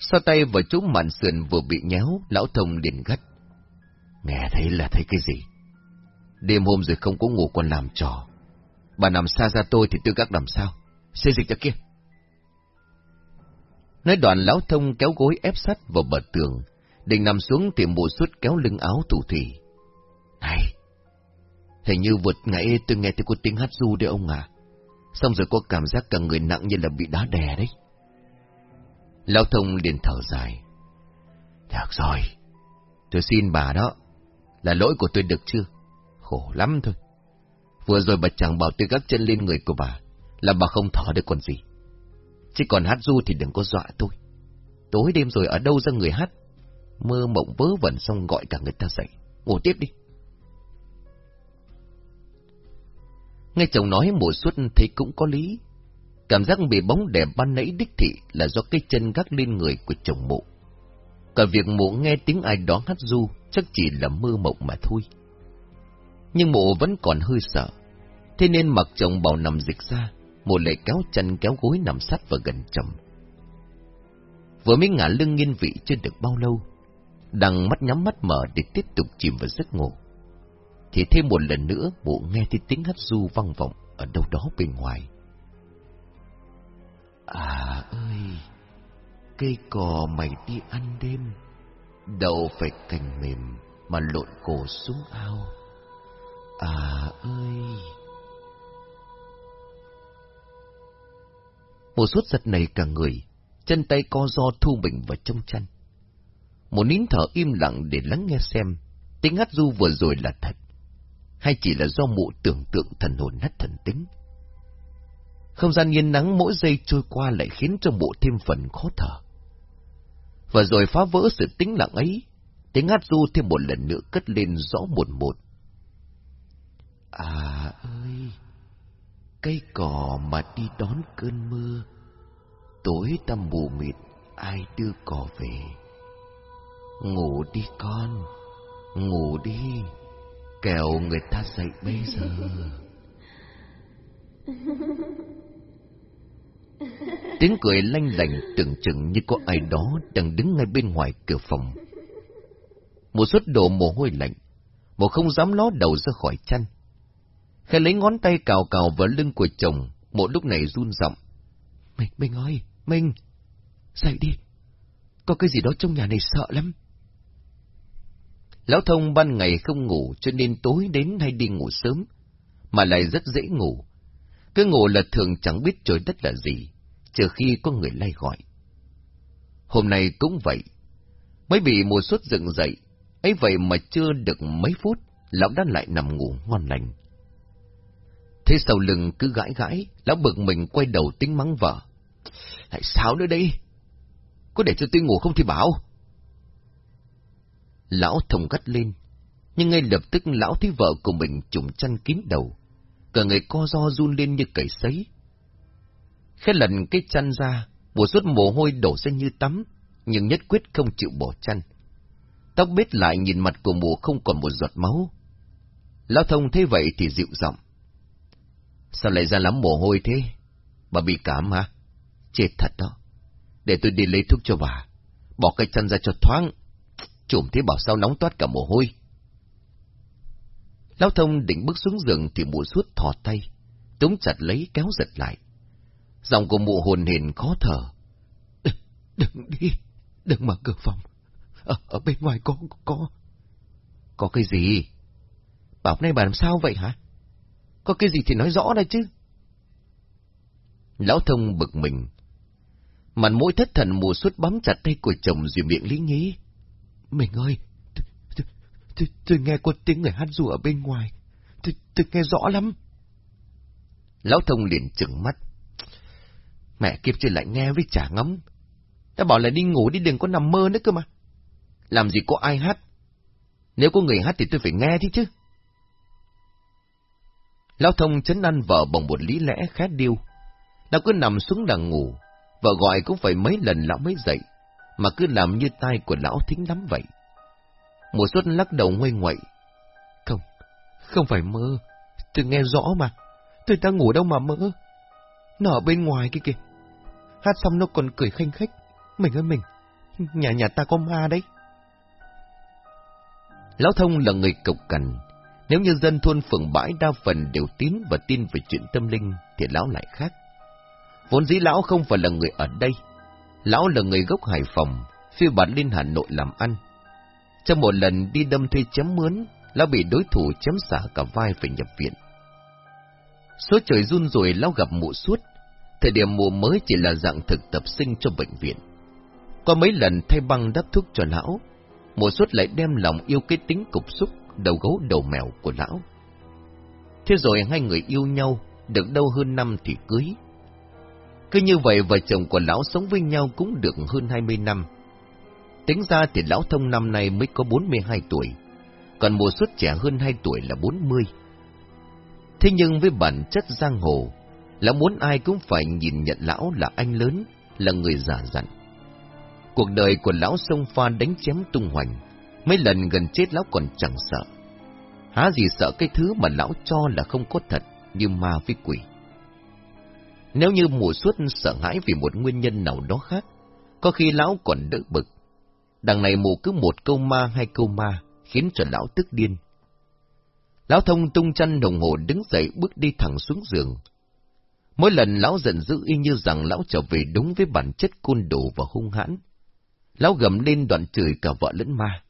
Speaker 1: Sau tay vào chỗ mạn sườn vừa bị nhéo, lão thông liền gắt. Nghe thấy là thấy cái gì? Đêm hôm rồi không có ngủ còn làm trò. Bà nằm xa ra tôi thì tư gác làm sao? xây dịch ra kia. Nói đoạn lão thông kéo gối ép sắt vào bờ tường, định nằm xuống thì mụ suốt kéo lưng áo thủ thủy. Này! Hình như vượt ngày tôi nghe thấy có tiếng hát du đấy ông à. Xong rồi có cảm giác cả người nặng như là bị đá đè đấy. Lão thông liền thở dài. Được rồi, tôi xin bà đó, là lỗi của tôi được chưa? Khổ lắm thôi. Vừa rồi bà chẳng bảo tôi gác chân lên người của bà, là bà không thở được còn gì. Chứ còn hát du thì đừng có dọa tôi. Tối đêm rồi ở đâu ra người hát? Mơ mộng vớ vẩn xong gọi cả người ta dậy. Ngủ tiếp đi. Nghe chồng nói mùa suốt thấy cũng có lý. Cảm giác bị bóng đè ban nãy đích thị là do cái chân gác lên người của chồng mụ. Cả việc mụ nghe tiếng ai đó hát du chắc chỉ là mơ mộng mà thôi. Nhưng mụ vẫn còn hơi sợ. Thế nên mặc chồng bảo nằm dịch ra, mụ lại kéo chân kéo gối nằm sát vào gần chồng. Vừa mới ngả lưng nghiêng vị chưa được bao lâu, đằng mắt nhắm mắt mở để tiếp tục chìm vào giấc ngủ. Thì thêm một lần nữa mụ nghe thấy tiếng hát du vang vọng ở đâu đó bên ngoài. À ơi, cây cò mày đi ăn đêm, đầu phải cành mềm mà lộn cổ xuống ao. À ơi! Một suốt giật này cả người, chân tay co do thu bình vào trong chăn. Một nín thở im lặng để lắng nghe xem tiếng hát du vừa rồi là thật, hay chỉ là do mụ tưởng tượng thần hồn nát thần tính. Không gian yên nắng mỗi giây trôi qua lại khiến cho bộ thêm phần khó thở. Và rồi phá vỡ sự tĩnh lặng ấy, tiếng hát du thêm một lần nữa cất lên rõ một một. À ơi, cây cỏ mà đi đón cơn mưa, tối tăm mù mịt ai đưa cỏ về. Ngủ đi con, ngủ đi, kẻo người ta dậy bây giờ. Tiếng cười lanh lành tưởng chừng như có ai đó đang đứng ngay bên ngoài cửa phòng. Một suất đổ mồ hôi lạnh, một không dám ló đầu ra khỏi chăn. Khẽ lấy ngón tay cào cào vào lưng của chồng, một lúc này run giọng. Minh, Minh ơi, Minh, dậy đi, có cái gì đó trong nhà này sợ lắm. Lão thông ban ngày không ngủ cho nên tối đến hay đi ngủ sớm, mà lại rất dễ ngủ. Cứ ngủ là thường chẳng biết trời đất là gì, trừ khi có người lay gọi. Hôm nay cũng vậy, mới bị mùa suốt dựng dậy, ấy vậy mà chưa được mấy phút, lão đã lại nằm ngủ ngon lành. Thế sau lưng cứ gãi gãi, lão bực mình quay đầu tính mắng vợ. Tại sao nữa đây? Có để cho tôi ngủ không thì bảo. Lão thùng gắt lên, nhưng ngay lập tức lão thấy vợ của mình trùng chăn kín đầu. Cả người co do run lên như cầy sấy. Khẽ lần cái chăn ra, bùa suốt mồ hôi đổ ra như tắm, nhưng nhất quyết không chịu bỏ chăn. Tóc bết lại nhìn mặt của mùa không còn một giọt máu. Lão thông thấy vậy thì dịu giọng. Sao lại ra lắm mồ hôi thế? Bà bị cảm hả? Chết thật đó. Để tôi đi lấy thuốc cho bà. Bỏ cái chân ra cho thoáng. Chủm thế bảo sao nóng toát cả mồ hôi. Lão thông định bước xuống giường thì mụ suốt thò tay. Túng chặt lấy kéo giật lại. Giọng của mụ hồn hển khó thở. Đừng, đừng đi. Đừng mở cửa phòng. Ở, ở bên ngoài có, có... Có cái gì? Bảo nay bà làm sao vậy hả? Có cái gì thì nói rõ đây chứ. Lão thông bực mình. Mặt mũi thất thần mùa suốt bám chặt tay của chồng rồi miệng lý nhí. Mình ơi, tôi, tôi, nghe có tiếng người hát ru ở bên ngoài. Tôi, tôi nghe rõ lắm. Lão thông liền trừng mắt. Mẹ kiếp chưa lại nghe với chả ngấm. Ta bảo là đi ngủ đi đừng có nằm mơ nữa cơ mà. Làm gì có ai hát. Nếu có người hát thì tôi phải nghe thế chứ. Lão thông chấn ăn vợ bằng một lý lẽ khá điêu. Lão cứ nằm xuống là ngủ, vợ gọi cũng phải mấy lần lão mới dậy, mà cứ làm như tai của lão thính lắm vậy. Mùa xuân lắc đầu ngoay ngoậy. Không, không phải mơ, tôi nghe rõ mà, tôi đang ngủ đâu mà mơ. Nó ở bên ngoài kia kìa. Hát xong nó còn cười khanh khách. Mình ơi mình, nhà nhà ta có ma đấy. Lão thông là người cộc cằn, Nếu như dân thôn phường bãi đa phần đều tín và tin về chuyện tâm linh, thì lão lại khác. Vốn dĩ lão không phải là người ở đây. Lão là người gốc Hải Phòng, phiêu bản lên Hà Nội làm ăn. Trong một lần đi đâm thuê chấm mướn, lão bị đối thủ chấm xả cả vai phải nhập viện. Số trời run rồi lão gặp mụ suốt, thời điểm mụ mới chỉ là dạng thực tập sinh cho bệnh viện. Có mấy lần thay băng đắp thuốc cho lão, mụ suốt lại đem lòng yêu cái tính cục xúc, đầu gấu đầu mèo của lão. Thế rồi hai người yêu nhau, được đâu hơn năm thì cưới. Cứ như vậy vợ chồng của lão sống với nhau cũng được hơn 20 năm. Tính ra thì lão thông năm nay mới có 42 tuổi, còn mùa xuất trẻ hơn 2 tuổi là 40. Thế nhưng với bản chất giang hồ, lão muốn ai cũng phải nhìn nhận lão là anh lớn, là người giả dặn. Cuộc đời của lão sông pha đánh chém tung hoành, mấy lần gần chết lão còn chẳng sợ. Há gì sợ cái thứ mà lão cho là không có thật, như ma với quỷ. Nếu như mùa suốt sợ hãi vì một nguyên nhân nào đó khác, có khi lão còn đỡ bực. Đằng này mù cứ một câu ma hai câu ma, khiến cho lão tức điên. Lão thông tung chăn đồng hồ đứng dậy bước đi thẳng xuống giường. Mỗi lần lão giận dữ y như rằng lão trở về đúng với bản chất côn đồ và hung hãn. Lão gầm lên đoạn chửi cả vợ lẫn ma.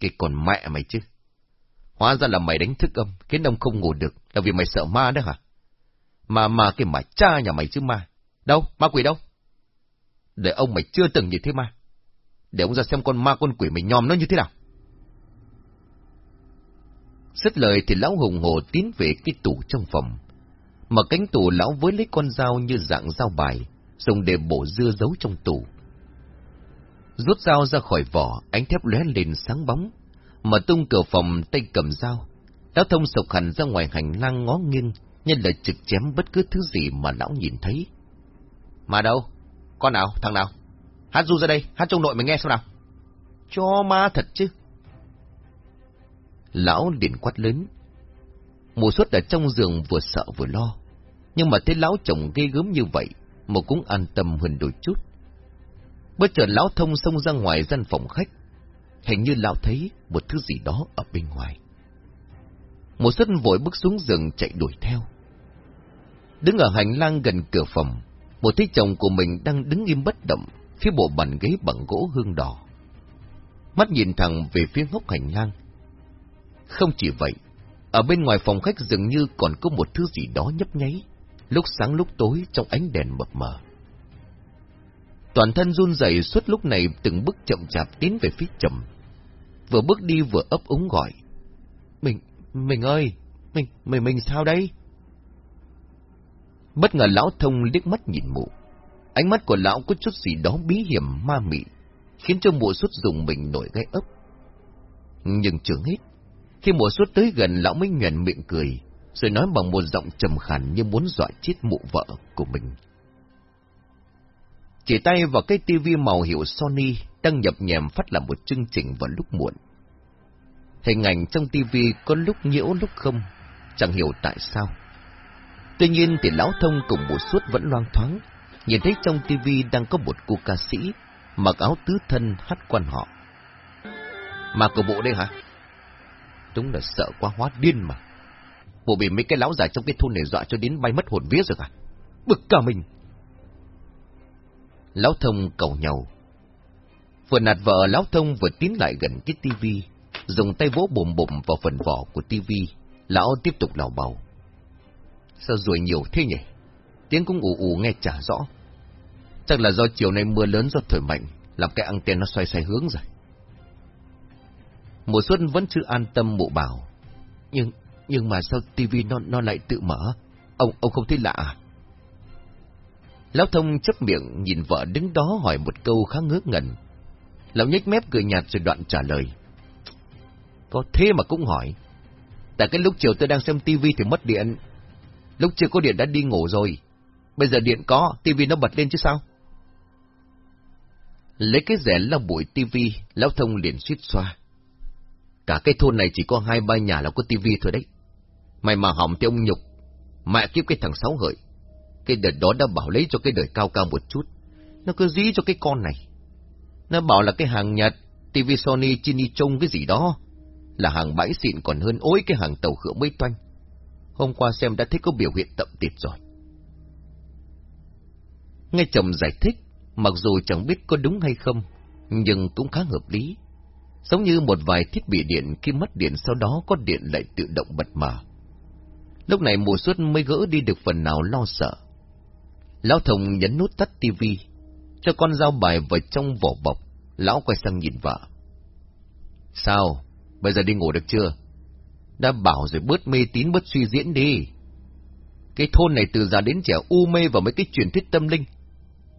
Speaker 1: Cái con mẹ mày chứ. Hóa ra là mày đánh thức âm, khiến ông không ngủ được, là vì mày sợ ma đó hả? Mà mà cái mà cha nhà mày chứ ma. Đâu, ma quỷ đâu? Để ông mày chưa từng nhìn thấy ma. Để ông ra xem con ma con quỷ mình nhòm nó như thế nào. Xét lời thì lão hùng hồ tiến về cái tủ trong phòng. Mở cánh tủ lão với lấy con dao như dạng dao bài, dùng để bổ dưa giấu trong tủ. Rút dao ra khỏi vỏ, ánh thép lóe lên sáng bóng. Mở tung cửa phòng tay cầm dao. Lão thông sộc hẳn ra ngoài hành lang ngó nghiêng, nhân là trực chém bất cứ thứ gì mà lão nhìn thấy. Mà đâu? Con nào? Thằng nào? Hát du ra đây, hát trong nội mày nghe xem nào. Cho ma thật chứ. Lão liền quát lớn. Mùa suất ở trong giường vừa sợ vừa lo. Nhưng mà thấy lão chồng ghê gớm như vậy, một cũng an tâm hơn đôi chút. Bất chợt lão thông xông ra ngoài gian phòng khách. Hình như lão thấy một thứ gì đó ở bên ngoài. Một suất vội bước xuống giường chạy đuổi theo. Đứng ở hành lang gần cửa phòng, một thấy chồng của mình đang đứng im bất động, phía bộ bàn ghế bằng gỗ hương đỏ. Mắt nhìn thẳng về phía ngóc hành lang. Không chỉ vậy, ở bên ngoài phòng khách dường như còn có một thứ gì đó nhấp nháy, lúc sáng lúc tối trong ánh đèn mập mờ. Toàn thân run rẩy suốt lúc này từng bước chậm chạp tiến về phía chậm. Vừa bước đi vừa ấp úng gọi. Mình, mình ơi, mình, mình, mình sao đây? Bất ngờ lão thông liếc mắt nhìn mụ. Ánh mắt của lão có chút gì đó bí hiểm ma mị, khiến cho mùa suốt dùng mình nổi gai ấp. Nhưng chẳng hết, khi mùa suốt tới gần lão mới nhuền miệng cười, rồi nói bằng một giọng trầm khàn như muốn dọa chết mụ vợ của mình. Chỉ tay vào cái tivi màu hiệu Sony đang nhập nhèm phát làm một chương trình vào lúc muộn. Hình ảnh trong tivi có lúc nhiễu lúc không, chẳng hiểu tại sao. Tuy nhiên thì lão thông cùng bộ suốt vẫn loang thoáng, nhìn thấy trong tivi đang có một cô ca sĩ mặc áo tứ thân hát quan họ. Mà của bộ đây hả? Đúng là sợ quá hóa điên mà. Bộ bị mấy cái lão già trong cái thôn này dọa cho đến bay mất hồn vía rồi cả. Bực cả mình. Lão thông cầu nhau. Vừa nạt vợ lão thông vừa tiến lại gần cái tivi, dùng tay vỗ bùm bùm vào phần vỏ của tivi. Lão tiếp tục lào bầu. Sao rồi nhiều thế nhỉ? Tiếng cũng ù ù nghe chả rõ. Chắc là do chiều nay mưa lớn do thổi mạnh, làm cái anten nó xoay xoay hướng rồi. Mùa xuân vẫn chưa an tâm mụ bảo. Nhưng, nhưng mà sao tivi nó, nó lại tự mở? Ông, ông không thấy lạ à? Lão thông chấp miệng nhìn vợ đứng đó hỏi một câu khá ngớ ngẩn. Lão nhếch mép cười nhạt rồi đoạn trả lời. Có thế mà cũng hỏi. Tại cái lúc chiều tôi đang xem tivi thì mất điện. Lúc chưa có điện đã đi ngủ rồi. Bây giờ điện có, tivi nó bật lên chứ sao? Lấy cái rẻ lau bụi tivi, lão thông liền suýt xoa. Cả cái thôn này chỉ có hai ba nhà là có tivi thôi đấy. Mày mà hỏng thì ông nhục. Mẹ kiếp cái thằng sáu hợi. Cái đợt đó đã bảo lấy cho cái đời cao cao một chút. Nó cứ dí cho cái con này. Nó bảo là cái hàng Nhật, tivi Sony Chini Chung cái gì đó. là hàng bãi xịn còn hơn ối cái hàng tàu khựa mới toanh. Hôm qua xem đã thấy có biểu hiện tậm tiệt rồi. Nghe chồng giải thích, mặc dù chẳng biết có đúng hay không, nhưng cũng khá hợp lý. Giống như một vài thiết bị điện khi mất điện sau đó có điện lại tự động bật mở. Lúc này mùa suốt mới gỡ đi được phần nào lo sợ. Lão Thông nhấn nút tắt tivi, cho con dao bài vào trong vỏ bọc, lão quay sang nhìn vợ. Sao? Bây giờ đi ngủ được chưa? Đã bảo rồi bớt mê tín bớt suy diễn đi. Cái thôn này từ già đến trẻ u mê vào mấy cái truyền thuyết tâm linh.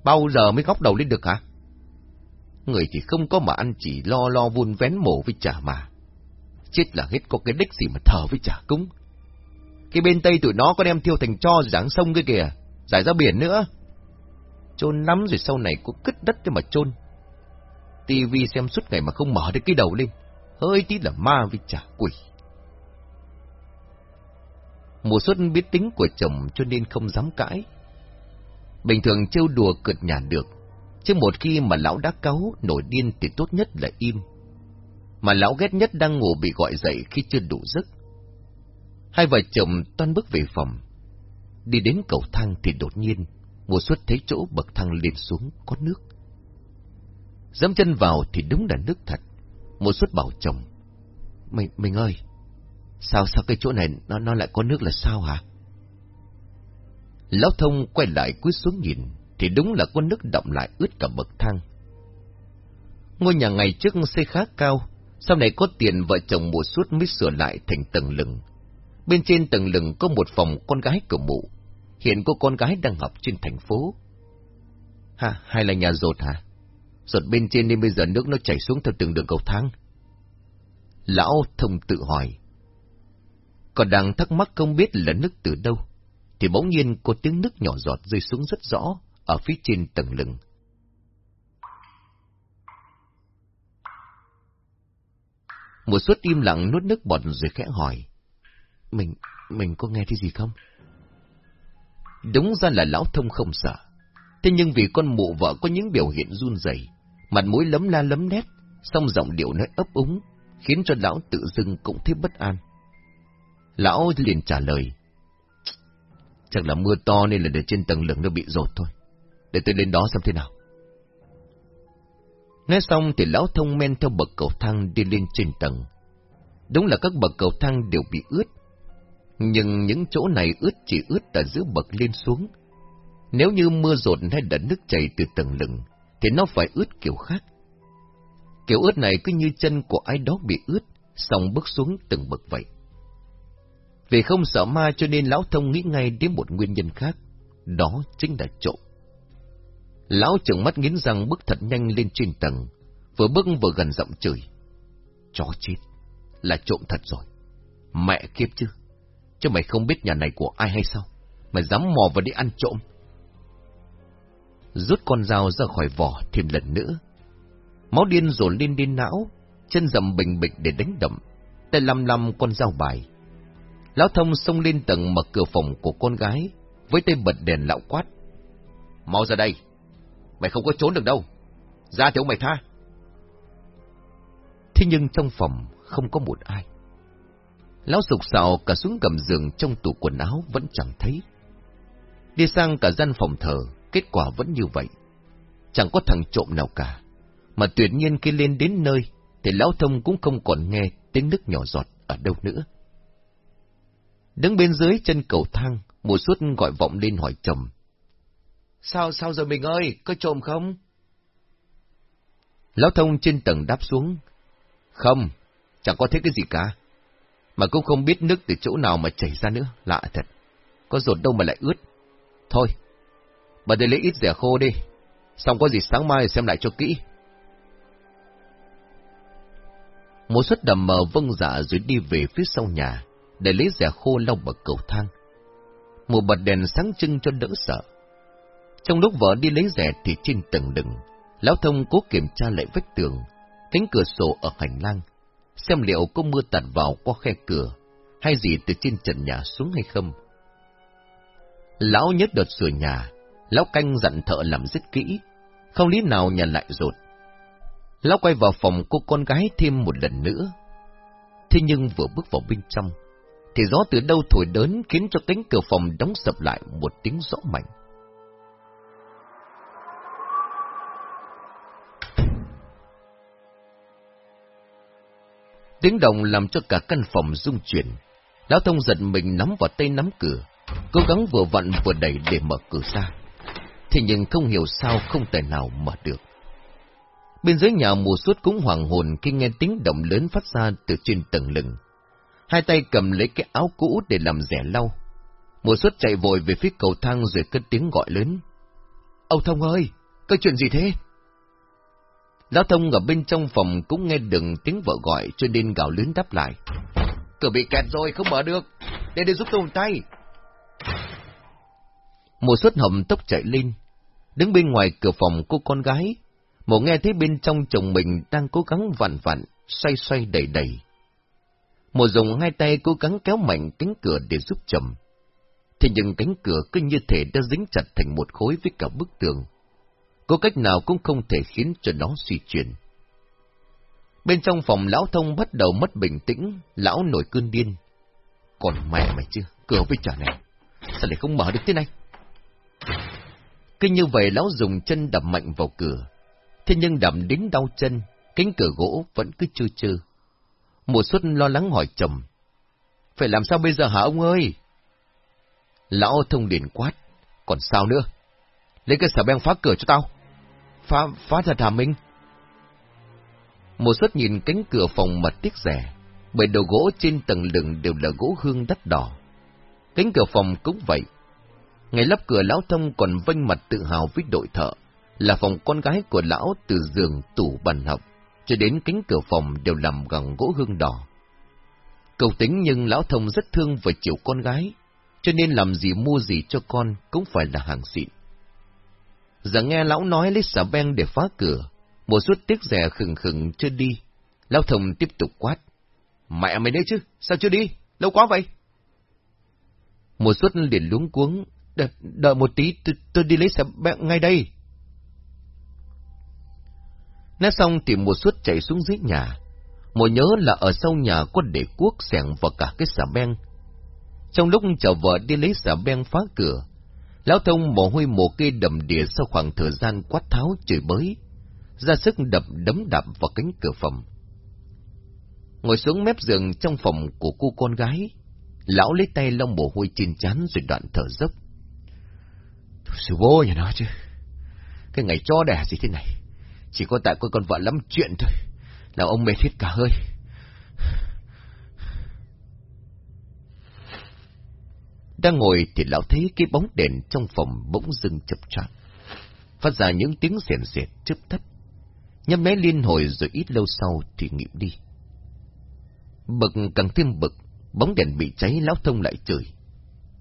Speaker 1: Bao giờ mới góc đầu lên được hả? Người thì không có mà ăn chỉ lo lo vun vén mổ với chả mà. Chết là hết có cái đích gì mà thờ với chả cúng. Cái bên Tây tụi nó có đem thiêu thành cho dáng sông cái kìa, giải ra biển nữa. Chôn lắm rồi sau này có cất đất cho mà chôn. Tivi xem suốt ngày mà không mở được cái đầu lên, hơi tí là ma với chả quỷ. Mùa xuân biết tính của chồng cho nên không dám cãi. Bình thường trêu đùa cợt nhả được, chứ một khi mà lão đã cáu, nổi điên thì tốt nhất là im. Mà lão ghét nhất đang ngủ bị gọi dậy khi chưa đủ giấc. Hai vợ chồng toan bước về phòng. Đi đến cầu thang thì đột nhiên, mùa suất thấy chỗ bậc thang lên xuống có nước. Dẫm chân vào thì đúng là nước thật. Mùa suất bảo chồng. Mình, mình ơi, sao sao cái chỗ này nó nó lại có nước là sao hả? Lão thông quay lại cúi xuống nhìn, thì đúng là con nước động lại ướt cả bậc thang. Ngôi nhà ngày trước xây khá cao, sau này có tiền vợ chồng mùa suốt mới sửa lại thành tầng lừng. Bên trên tầng lừng có một phòng con gái của mụ, hiện có con gái đang học trên thành phố. Ha, hay là nhà rột hả? Rột bên trên nên bây giờ nước nó chảy xuống theo từng đường cầu thang. Lão thông tự hỏi. Còn đang thắc mắc không biết là nước từ đâu, thì bỗng nhiên có tiếng nước nhỏ giọt rơi xuống rất rõ, ở phía trên tầng lưng. Một suất im lặng nuốt nước bọt rồi khẽ hỏi. Mình, mình có nghe thấy gì không? Đúng ra là lão thông không sợ. Thế nhưng vì con mụ vợ có những biểu hiện run rẩy, mặt mũi lấm la lấm nét, song giọng điệu nói ấp úng, khiến cho lão tự dưng cũng thấy bất an. Lão liền trả lời. Chắc là mưa to nên là để trên tầng lửng nó bị rột thôi. Để tôi lên đó xem thế nào. Nói xong thì lão thông men theo bậc cầu thang đi lên trên tầng. Đúng là các bậc cầu thang đều bị ướt. Nhưng những chỗ này ướt chỉ ướt ở giữa bậc lên xuống. Nếu như mưa rột hay đợt nước chảy từ tầng lửng, thì nó phải ướt kiểu khác. Kiểu ướt này cứ như chân của ai đó bị ướt, xong bước xuống từng bậc vậy. Vì không sợ ma cho nên lão thông nghĩ ngay đến một nguyên nhân khác, đó chính là trộm. Lão trừng mắt nghiến răng bước thật nhanh lên trên tầng, vừa bước vừa gần giọng chửi. Chó chết, là trộm thật rồi. Mẹ kiếp chứ, chứ mày không biết nhà này của ai hay sao? Mày dám mò vào đi ăn trộm. Rút con dao ra khỏi vỏ thêm lần nữa. Máu điên dồn lên đến não, chân dầm bình bịch để đánh đậm, tay lăm lăm con dao bài. Lão thông xông lên tầng mở cửa phòng của con gái, với tay bật đèn lão quát. Mau ra đây! Mày không có trốn được đâu. Ra thì ông mày tha. Thế nhưng trong phòng không có một ai. Lão sục sạo cả xuống gầm giường trong tủ quần áo vẫn chẳng thấy. Đi sang cả gian phòng thờ, kết quả vẫn như vậy. Chẳng có thằng trộm nào cả. Mà tuyệt nhiên khi lên đến nơi, thì lão thông cũng không còn nghe tiếng nước nhỏ giọt ở đâu nữa. Đứng bên dưới chân cầu thang, mùa suốt gọi vọng lên hỏi chồng. Sao, sao rồi mình ơi, có trộm không? Lão thông trên tầng đáp xuống. Không, chẳng có thấy cái gì cả. Mà cũng không biết nước từ chỗ nào mà chảy ra nữa, lạ thật. Có rột đâu mà lại ướt. Thôi, bà đây lấy ít rẻ khô đi. Xong có gì sáng mai xem lại cho kỹ. Một suất đầm mờ vâng dạ rồi đi về phía sau nhà, để lấy rẻ khô lau bậc cầu thang. Một bật đèn sáng trưng cho đỡ sợ. Trong lúc vợ đi lấy rẻ thì trên tầng đừng, lão thông cố kiểm tra lại vách tường, cánh cửa sổ ở hành lang, xem liệu có mưa tạt vào qua khe cửa, hay gì từ trên trần nhà xuống hay không. Lão nhất đợt sửa nhà, lão canh dặn thợ làm rất kỹ, không lý nào nhà lại rột. Lão quay vào phòng cô con gái thêm một lần nữa. Thế nhưng vừa bước vào bên trong, thì gió từ đâu thổi đớn khiến cho cánh cửa phòng đóng sập lại một tiếng rõ mạnh. Tiếng động làm cho cả căn phòng rung chuyển. Lão thông giật mình nắm vào tay nắm cửa, cố gắng vừa vặn vừa đẩy để mở cửa ra. Thế nhưng không hiểu sao không thể nào mở được. Bên dưới nhà mùa suốt cũng hoàng hồn khi nghe tiếng động lớn phát ra từ trên tầng lừng. Hai tay cầm lấy cái áo cũ để làm rẻ lau. Mùa xuất chạy vội về phía cầu thang rồi cất tiếng gọi lớn. Âu Thông ơi, có chuyện gì thế? Lão Thông ở bên trong phòng cũng nghe được tiếng vợ gọi cho nên gào lớn đáp lại. Cửa bị kẹt rồi, không mở được. Để đi giúp tôi một tay. Mùa xuất hầm tốc chạy lên. Đứng bên ngoài cửa phòng cô con gái. Mùa nghe thấy bên trong chồng mình đang cố gắng vặn vặn, xoay xoay đẩy đẩy. Mùa dùng hai tay cố gắng kéo mạnh cánh cửa để giúp chồng. Thế nhưng cánh cửa cứ như thể đã dính chặt thành một khối với cả bức tường có cách nào cũng không thể khiến cho nó suy chuyển. Bên trong phòng lão thông bắt đầu mất bình tĩnh, lão nổi cơn điên. Còn mẹ mày chưa, cửa với trả này, sao lại không mở được thế này? Cứ như vậy lão dùng chân đập mạnh vào cửa, thế nhưng đập đến đau chân, cánh cửa gỗ vẫn cứ chưa chưa. Mùa xuất lo lắng hỏi chồng, phải làm sao bây giờ hả ông ơi? Lão thông điền quát, còn sao nữa? Lấy cái sở beng phá cửa cho tao phá, phá thật hả Minh? Một suất nhìn cánh cửa phòng mà tiếc rẻ, bởi đầu gỗ trên tầng lửng đều là gỗ hương đắt đỏ. Cánh cửa phòng cũng vậy. Ngày lắp cửa lão thông còn vênh mặt tự hào với đội thợ, là phòng con gái của lão từ giường tủ bàn học, cho đến cánh cửa phòng đều làm gần gỗ hương đỏ. Cầu tính nhưng lão thông rất thương và chịu con gái, cho nên làm gì mua gì cho con cũng phải là hàng xịn. Giờ nghe lão nói lấy xà beng để phá cửa, một suất tiếc rẻ khừng khừng chưa đi. Lão thông tiếp tục quát. Mẹ mày đấy chứ, sao chưa đi? Lâu quá vậy? Một suất liền luống cuống. Đợi, đợi một tí, tôi, đi lấy xà beng ngay đây. Nói xong thì một suất chạy xuống dưới nhà. Một nhớ là ở sau nhà có để cuốc sẻng và cả cái xà beng. Trong lúc chờ vợ đi lấy xà beng phá cửa, Lão thông mồ hôi mồ kê đầm đìa sau khoảng thời gian quát tháo chửi bới, ra sức đập đấm đạp vào cánh cửa phòng. Ngồi xuống mép giường trong phòng của cô con gái, lão lấy tay lau mồ hôi trên chán rồi đoạn thở dốc. Sư bố nhà nó chứ, cái ngày cho đẻ gì thế này, chỉ có tại con con vợ lắm chuyện thôi, là ông mệt hết cả hơi. Đang ngồi thì lão thấy cái bóng đèn trong phòng bỗng dưng chập choạng, phát ra những tiếng xèn rẹt chớp thấp. Nhắm máy liên hồi rồi ít lâu sau thì nghịu đi. Bực càng thêm bực, bóng đèn bị cháy lão thông lại chửi.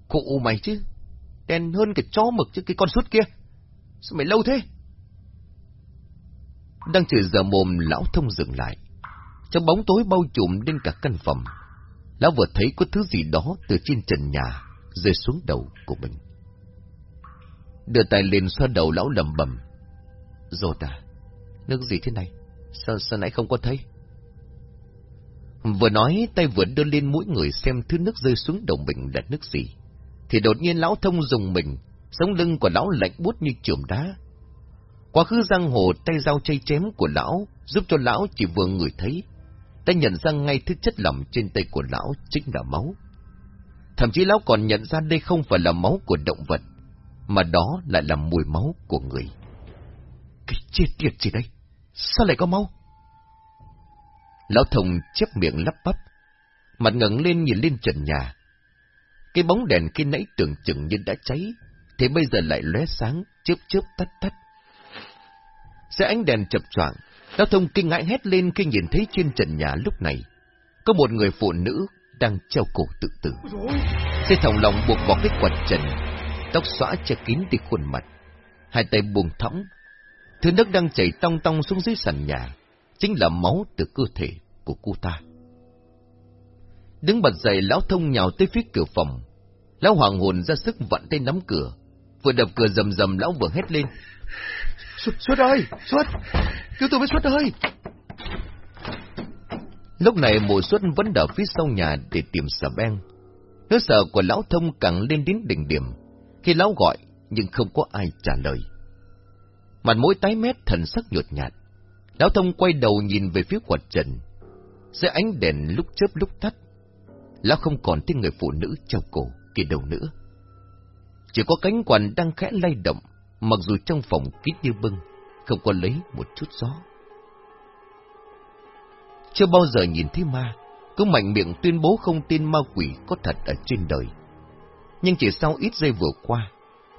Speaker 1: Cụ mày chứ, đèn hơn cái chó mực chứ cái con suốt kia. Sao mày lâu thế? Đang chửi giờ mồm lão thông dừng lại. Trong bóng tối bao trùm lên cả căn phòng. Lão vừa thấy có thứ gì đó từ trên trần nhà rơi xuống đầu của mình. Đưa tay lên xoa đầu lão lầm bầm. Rột à, nước gì thế này? Sao, sao nãy không có thấy? Vừa nói, tay vừa đưa lên mũi người xem thứ nước rơi xuống đầu mình là nước gì. Thì đột nhiên lão thông dùng mình, sống lưng của lão lạnh buốt như trường đá. Quá khứ giang hồ tay dao chay chém của lão, giúp cho lão chỉ vừa người thấy. Ta nhận ra ngay thứ chất lỏng trên tay của lão chính là máu. Thậm chí lão còn nhận ra đây không phải là máu của động vật, mà đó lại là mùi máu của người. Cái chết tiệt gì đây? Sao lại có máu? Lão thông chép miệng lắp bắp, mặt ngẩng lên nhìn lên trần nhà. Cái bóng đèn khi nãy tưởng chừng như đã cháy, thế bây giờ lại lóe sáng, chớp chớp tắt tắt. Xe ánh đèn chập choạng, Lão thông kinh ngãi hét lên khi nhìn thấy trên trần nhà lúc này, có một người phụ nữ đang treo cổ tự tử. Xe thòng lòng buộc vào cái quạt trần, tóc xõa che kín đi khuôn mặt, hai tay buông thõng. Thứ nước đang chảy tong tong xuống dưới sàn nhà, chính là máu từ cơ thể của cô ta. Đứng bật dậy lão thông nhào tới phía cửa phòng, lão hoàng hồn ra sức vặn tay nắm cửa, vừa đập cửa rầm rầm lão vừa hét lên. Xuất, xuất ơi, xuất, cứu tôi với xuất ơi. Lúc này mùa xuất vẫn ở phía sau nhà để tìm sở beng. Nỗi sợ của lão thông càng lên đến đỉnh điểm. Khi lão gọi, nhưng không có ai trả lời. Mặt mũi tái mét thần sắc nhột nhạt. Lão thông quay đầu nhìn về phía quạt trần. Dưới ánh đèn lúc chớp lúc tắt. Lão không còn thấy người phụ nữ treo cổ kia đầu nữa. Chỉ có cánh quạt đang khẽ lay động, mặc dù trong phòng kín như bưng, không có lấy một chút gió. Chưa bao giờ nhìn thấy ma, cứ mạnh miệng tuyên bố không tin ma quỷ có thật ở trên đời. Nhưng chỉ sau ít giây vừa qua,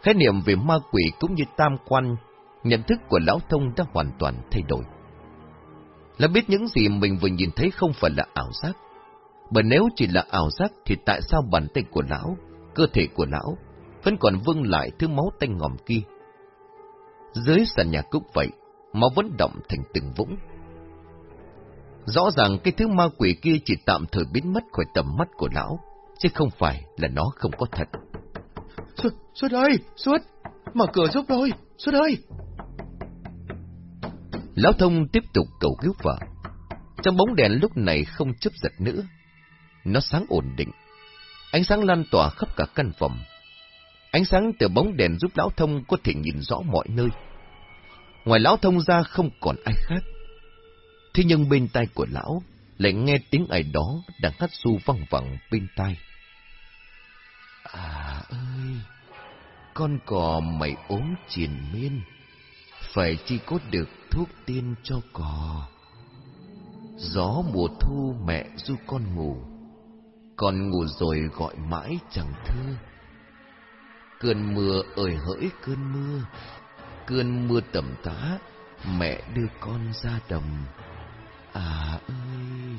Speaker 1: khái niệm về ma quỷ cũng như tam quan, nhận thức của lão thông đã hoàn toàn thay đổi. Là biết những gì mình vừa nhìn thấy không phải là ảo giác. Bởi nếu chỉ là ảo giác thì tại sao bàn tay của lão, cơ thể của lão, vẫn còn vương lại thứ máu tanh ngòm kia. Dưới sàn nhà cũng vậy, máu vẫn động thành từng vũng. Rõ ràng cái thứ ma quỷ kia chỉ tạm thời biến mất khỏi tầm mắt của lão, chứ không phải là nó không có thật.
Speaker 2: Xuất, Xuất ơi, Xuất, mở cửa giúp tôi, Xuất ơi.
Speaker 1: Lão thông tiếp tục cầu cứu vợ. Trong bóng đèn lúc này không chấp giật nữa. Nó sáng ổn định. Ánh sáng lan tỏa khắp cả căn phòng. Ánh sáng từ bóng đèn giúp lão thông có thể nhìn rõ mọi nơi. Ngoài lão thông ra không còn ai khác. Thế nhưng bên tai của lão lại nghe tiếng ai đó đang hát su văng vẳng bên tai. À ơi, con cò mày ốm triền miên, phải chi có được thuốc tiên cho cò. Gió mùa thu mẹ du con ngủ, con ngủ rồi gọi mãi chẳng thương Cơn mưa ơi hỡi cơn mưa, cơn mưa tầm tã mẹ đưa con ra đồng. À ơi!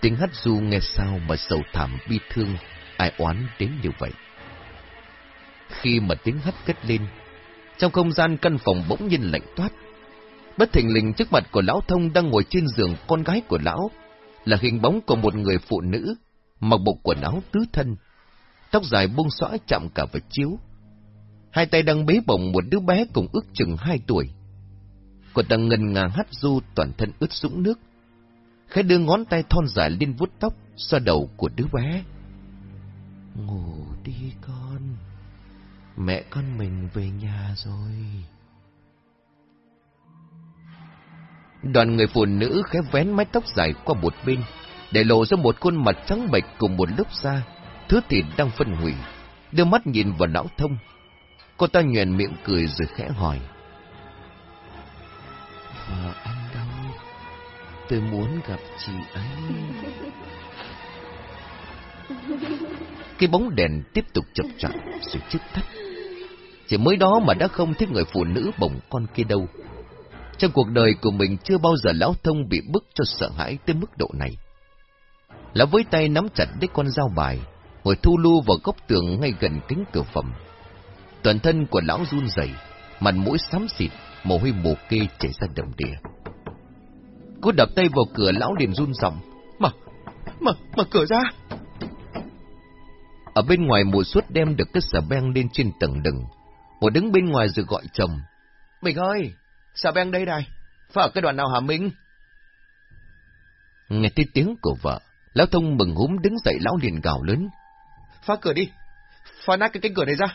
Speaker 1: Tiếng hát du nghe sao mà sầu thảm bi thương, ai oán đến như vậy. Khi mà tiếng hát cất lên, trong không gian căn phòng bỗng nhiên lạnh toát. Bất thình lình trước mặt của lão thông đang ngồi trên giường con gái của lão, là hình bóng của một người phụ nữ, mặc bộ quần áo tứ thân, tóc dài buông xõa chạm cả vật chiếu. Hai tay đang bế bồng một đứa bé cùng ước chừng hai tuổi. Cô ta ngần ngà hát du toàn thân ướt sũng nước. Khẽ đưa ngón tay thon dài lên vuốt tóc, xoa đầu của đứa bé. Ngủ đi con, mẹ con mình về nhà rồi. Đoàn người phụ nữ khẽ vén mái tóc dài qua một bên, để lộ ra một khuôn mặt trắng bệch cùng một lớp da, thứ thịt đang phân hủy, đưa mắt nhìn vào lão thông. Cô ta nhoèn miệng cười rồi khẽ hỏi. Vợ anh đâu? Tôi muốn gặp chị ấy. Cái bóng đèn tiếp tục chập chậm rồi chớp tắt. Chỉ mới đó mà đã không thấy người phụ nữ bồng con kia đâu. Trong cuộc đời của mình chưa bao giờ lão thông bị bức cho sợ hãi tới mức độ này. Lão với tay nắm chặt đích con dao bài, ngồi thu lưu vào góc tường ngay gần kính cửa phòng. Toàn thân của lão run rẩy, mặt mũi xám xịt, mồ hôi mồ kê chảy ra đầm đìa. Cú đập tay vào cửa lão liền run giọng,
Speaker 2: mở, mở, mở cửa ra.
Speaker 1: Ở bên ngoài mùa suốt đem được cái xà beng lên trên tầng đừng, một đứng bên ngoài rồi gọi chồng.
Speaker 2: Mình ơi, xà beng đây này, phải ở cái đoạn nào hả Minh?
Speaker 1: Nghe thấy tiếng của vợ, lão thông mừng húm đứng dậy lão liền gào lớn.
Speaker 2: Phá cửa đi, phá nát cái cánh cửa này ra,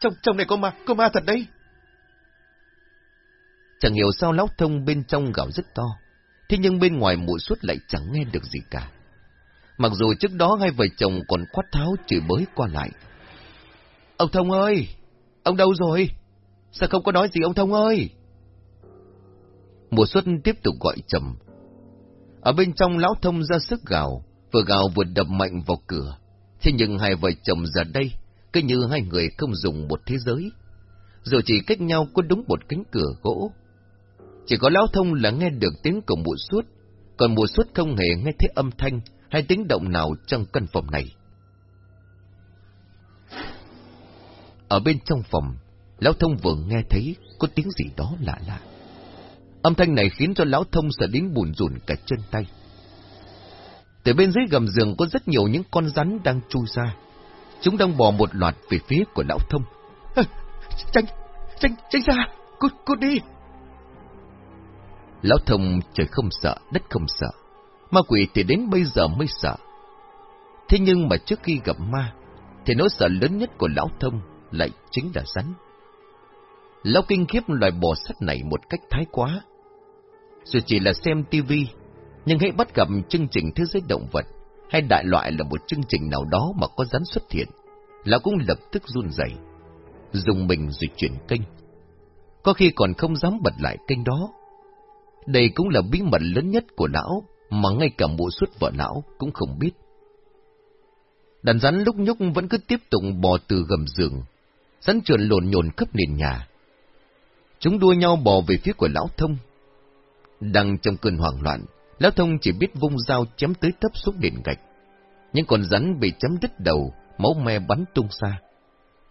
Speaker 2: trong trong này có ma, có ma thật đấy.
Speaker 1: Chẳng hiểu sao lão thông bên trong gạo rất to, thế nhưng bên ngoài mụ suốt lại chẳng nghe được gì cả. Mặc dù trước đó hai vợ chồng còn quát tháo chửi bới qua lại.
Speaker 2: Ông Thông ơi! Ông đâu rồi? Sao không có nói gì ông Thông ơi?
Speaker 1: Mùa xuân tiếp tục gọi chồng. Ở bên trong lão thông ra sức gào, vừa gào vừa đập mạnh vào cửa. Thế nhưng hai vợ chồng giờ đây, cứ như hai người không dùng một thế giới. Dù chỉ cách nhau có đúng một cánh cửa gỗ, chỉ có lão thông là nghe được tiếng của mụ suốt, còn mụ suốt không hề nghe thấy âm thanh hay tiếng động nào trong căn phòng này. Ở bên trong phòng, lão thông vừa nghe thấy có tiếng gì đó lạ lạ. Âm thanh này khiến cho lão thông sợ đến bùn rùn cả chân tay. Từ bên dưới gầm giường có rất nhiều những con rắn đang chui ra. Chúng đang bò một loạt về phía của lão thông.
Speaker 2: À, tránh, tránh, tránh ra, cút, cút đi.
Speaker 1: Lão thông trời không sợ, đất không sợ. Ma quỷ thì đến bây giờ mới sợ. Thế nhưng mà trước khi gặp ma, thì nỗi sợ lớn nhất của lão thông lại chính là rắn. Lão kinh khiếp loài bò sắt này một cách thái quá. Dù chỉ là xem tivi, nhưng hãy bắt gặp chương trình Thế giới động vật, hay đại loại là một chương trình nào đó mà có rắn xuất hiện, lão cũng lập tức run rẩy, dùng mình rồi chuyển kênh. Có khi còn không dám bật lại kênh đó. Đây cũng là bí mật lớn nhất của lão, mà ngay cả mụ suốt vợ lão cũng không biết. Đàn rắn lúc nhúc vẫn cứ tiếp tục bò từ gầm giường, rắn trườn lộn nhồn khắp nền nhà. Chúng đua nhau bò về phía của lão thông. Đang trong cơn hoảng loạn, lão thông chỉ biết vung dao chém tới tấp xuống nền gạch. Những con rắn bị chém đứt đầu, máu me bắn tung xa.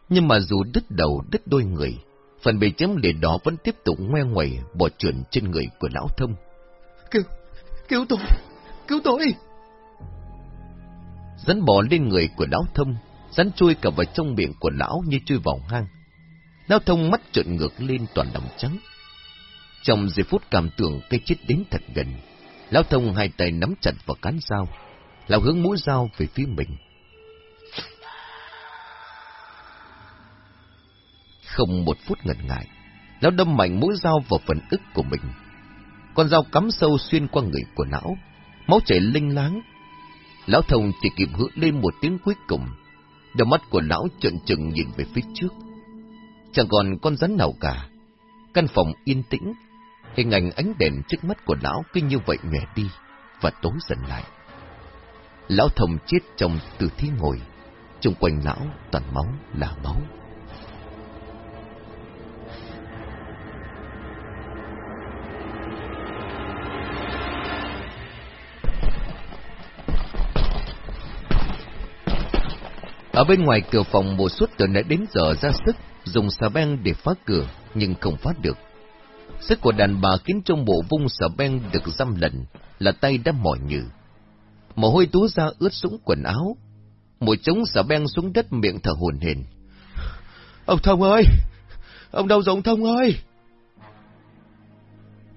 Speaker 1: Nhưng mà dù đứt đầu, đứt đôi người, phần bị chém liệt đó vẫn tiếp tục ngoe ngoẩy bò trườn trên người của lão thông.
Speaker 2: Cứu, cứu tôi, cứu tôi!
Speaker 1: Rắn bò lên người của lão thông, rắn chui cả vào trong miệng của lão như chui vào hang. Lão thông mắt trợn ngược lên toàn đồng trắng. Trong giây phút cảm tưởng cây chết đến thật gần, lão thông hai tay nắm chặt vào cán dao, lão hướng mũi dao về phía mình. Không một phút ngần ngại, lão đâm mạnh mũi dao vào phần ức của mình. Con dao cắm sâu xuyên qua người của lão, máu chảy linh láng. Lão thông chỉ kịp hứa lên một tiếng cuối cùng, đôi mắt của lão trợn trừng nhìn về phía trước. Chẳng còn con rắn nào cả. Căn phòng yên tĩnh, hình ảnh ánh đèn trước mắt của lão cứ như vậy nhòe đi và tối dần lại. Lão thông chết trong tư thế ngồi, xung quanh lão toàn máu là máu. Ở bên ngoài cửa phòng một suốt từ nãy đến giờ ra sức, dùng xà beng để phá cửa, nhưng không phá được. Sức của đàn bà khiến trong bộ vung xà beng được dăm lần, là tay đã mỏi nhừ. Mồ hôi túa ra ướt sũng quần áo. Một trống xà beng xuống đất miệng thở hồn hển.
Speaker 2: Ông Thông ơi! Ông đâu rồi ông Thông ơi!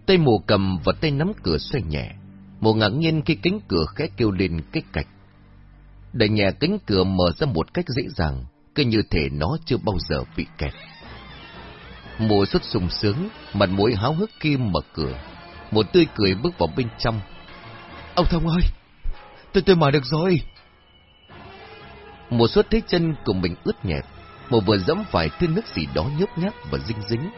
Speaker 1: Tay mù cầm và tay nắm cửa xoay nhẹ. Mù ngạc nhiên khi cánh cửa khẽ kêu lên cái cạch. Đẩy nhẹ cánh cửa mở ra một cách dễ dàng, cứ như thể nó chưa bao giờ bị kẹt. Mùa xuất sùng sướng, mặt mũi háo hức kim mở cửa, một tươi cười bước vào bên trong.
Speaker 2: Ông Thông ơi, tôi tôi mở được rồi.
Speaker 1: Mùa xuất thấy chân của mình ướt nhẹp, một vừa dẫm phải thứ nước gì đó nhớp nháp và dinh dính.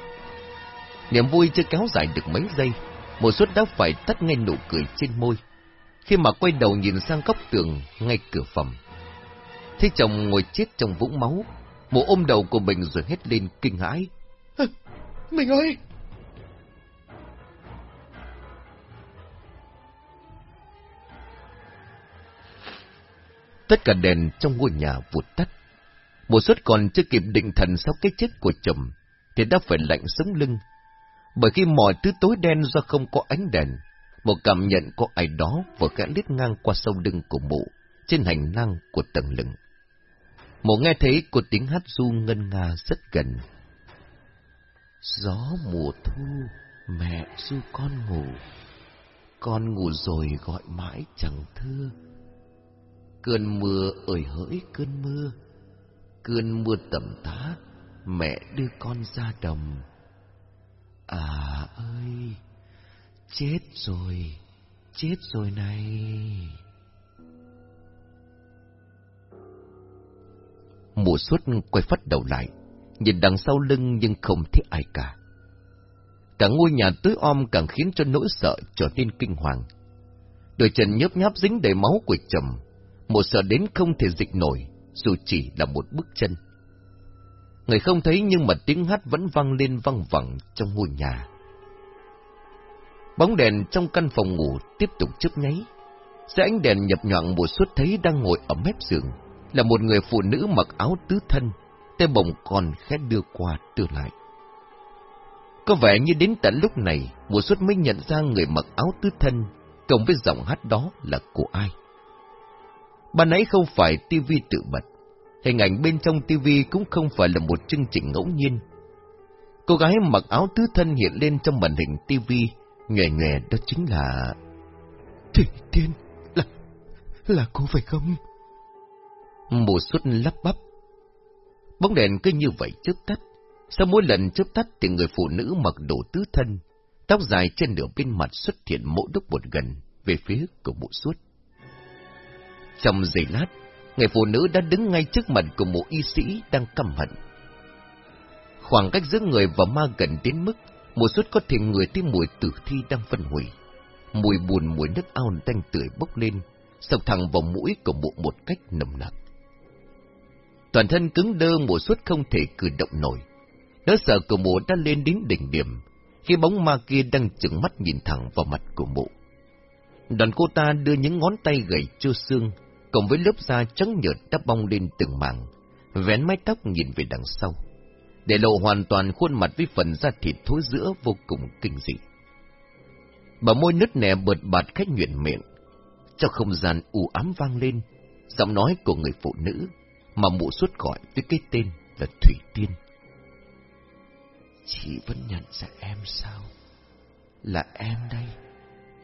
Speaker 1: Niềm vui chưa kéo dài được mấy giây, mùa xuất đã phải tắt ngay nụ cười trên môi khi mà quay đầu nhìn sang góc tường ngay cửa phòng. Thấy chồng ngồi chết trong vũng máu, mùa ôm đầu của mình rồi hét lên kinh hãi.
Speaker 2: Mình ơi!
Speaker 1: Tất cả đèn trong ngôi nhà vụt tắt. Một suất còn chưa kịp định thần sau cái chết của chồng, thì đã phải lạnh sống lưng. Bởi khi mọi thứ tối đen do không có ánh đèn, một cảm nhận có ai đó vừa khẽ lít ngang qua sâu lưng của mụ, trên hành lang của tầng lưng. Mụ nghe thấy có tiếng hát du ngân nga rất gần. Gió mùa thu, mẹ du con ngủ, con ngủ rồi gọi mãi chẳng thưa. Cơn mưa ơi hỡi cơn mưa, cơn mưa tầm tá, mẹ đưa con ra đồng. À ơi! Chết rồi, chết rồi này. Mùa suốt quay phát đầu lại, nhìn đằng sau lưng nhưng không thấy ai cả. Cả ngôi nhà tối om càng khiến cho nỗi sợ trở nên kinh hoàng. Đôi chân nhớp nháp dính đầy máu của chồng, một sợ đến không thể dịch nổi, dù chỉ là một bước chân. Người không thấy nhưng mà tiếng hát vẫn vang lên văng vẳng trong ngôi nhà. Bóng đèn trong căn phòng ngủ tiếp tục chớp nháy. sẽ ánh đèn nhập nhọn một suốt thấy đang ngồi ở mép giường, là một người phụ nữ mặc áo tứ thân, tay bồng còn khẽ đưa qua đưa lại. Có vẻ như đến tận lúc này, mùa suốt mới nhận ra người mặc áo tứ thân, cộng với giọng hát đó là của ai. Ban nãy không phải tivi tự bật, hình ảnh bên trong tivi cũng không phải là một chương trình ngẫu nhiên. Cô gái mặc áo tứ thân hiện lên trong màn hình tivi Nhòe nhòe đó chính là...
Speaker 2: Thủy Tiên, là... là cô phải không?
Speaker 1: Mùa suốt lắp bắp. Bóng đèn cứ như vậy chớp tắt. Sau mỗi lần chớp tắt thì người phụ nữ mặc đồ tứ thân, tóc dài trên nửa bên mặt xuất hiện mỗi đúc một gần về phía của mụ suốt. Trong giây lát, người phụ nữ đã đứng ngay trước mặt của một y sĩ đang căm hận. Khoảng cách giữa người và ma gần đến mức một suốt có thể người thấy mùi tử thi đang phân hủy. Mùi buồn mùi nước ao tanh tưởi bốc lên, sọc thẳng vào mũi của mụ một cách nồng nặc. Toàn thân cứng đơ mùa suốt không thể cử động nổi. Nỗi sợ của mụ đã lên đến đỉnh điểm, khi bóng ma kia đang chừng mắt nhìn thẳng vào mặt của mụ. Đoàn cô ta đưa những ngón tay gầy chưa xương, cộng với lớp da trắng nhợt đã bong lên từng mảng, vén mái tóc nhìn về đằng sau, để lộ hoàn toàn khuôn mặt với phần da thịt thối giữa vô cùng kinh dị. Bà môi nứt nẻ bợt bạt khách nhuyễn miệng, cho không gian u ám vang lên, giọng nói của người phụ nữ mà mụ suốt gọi với cái tên là Thủy Tiên.
Speaker 2: Chị vẫn nhận ra em sao? Là em đây,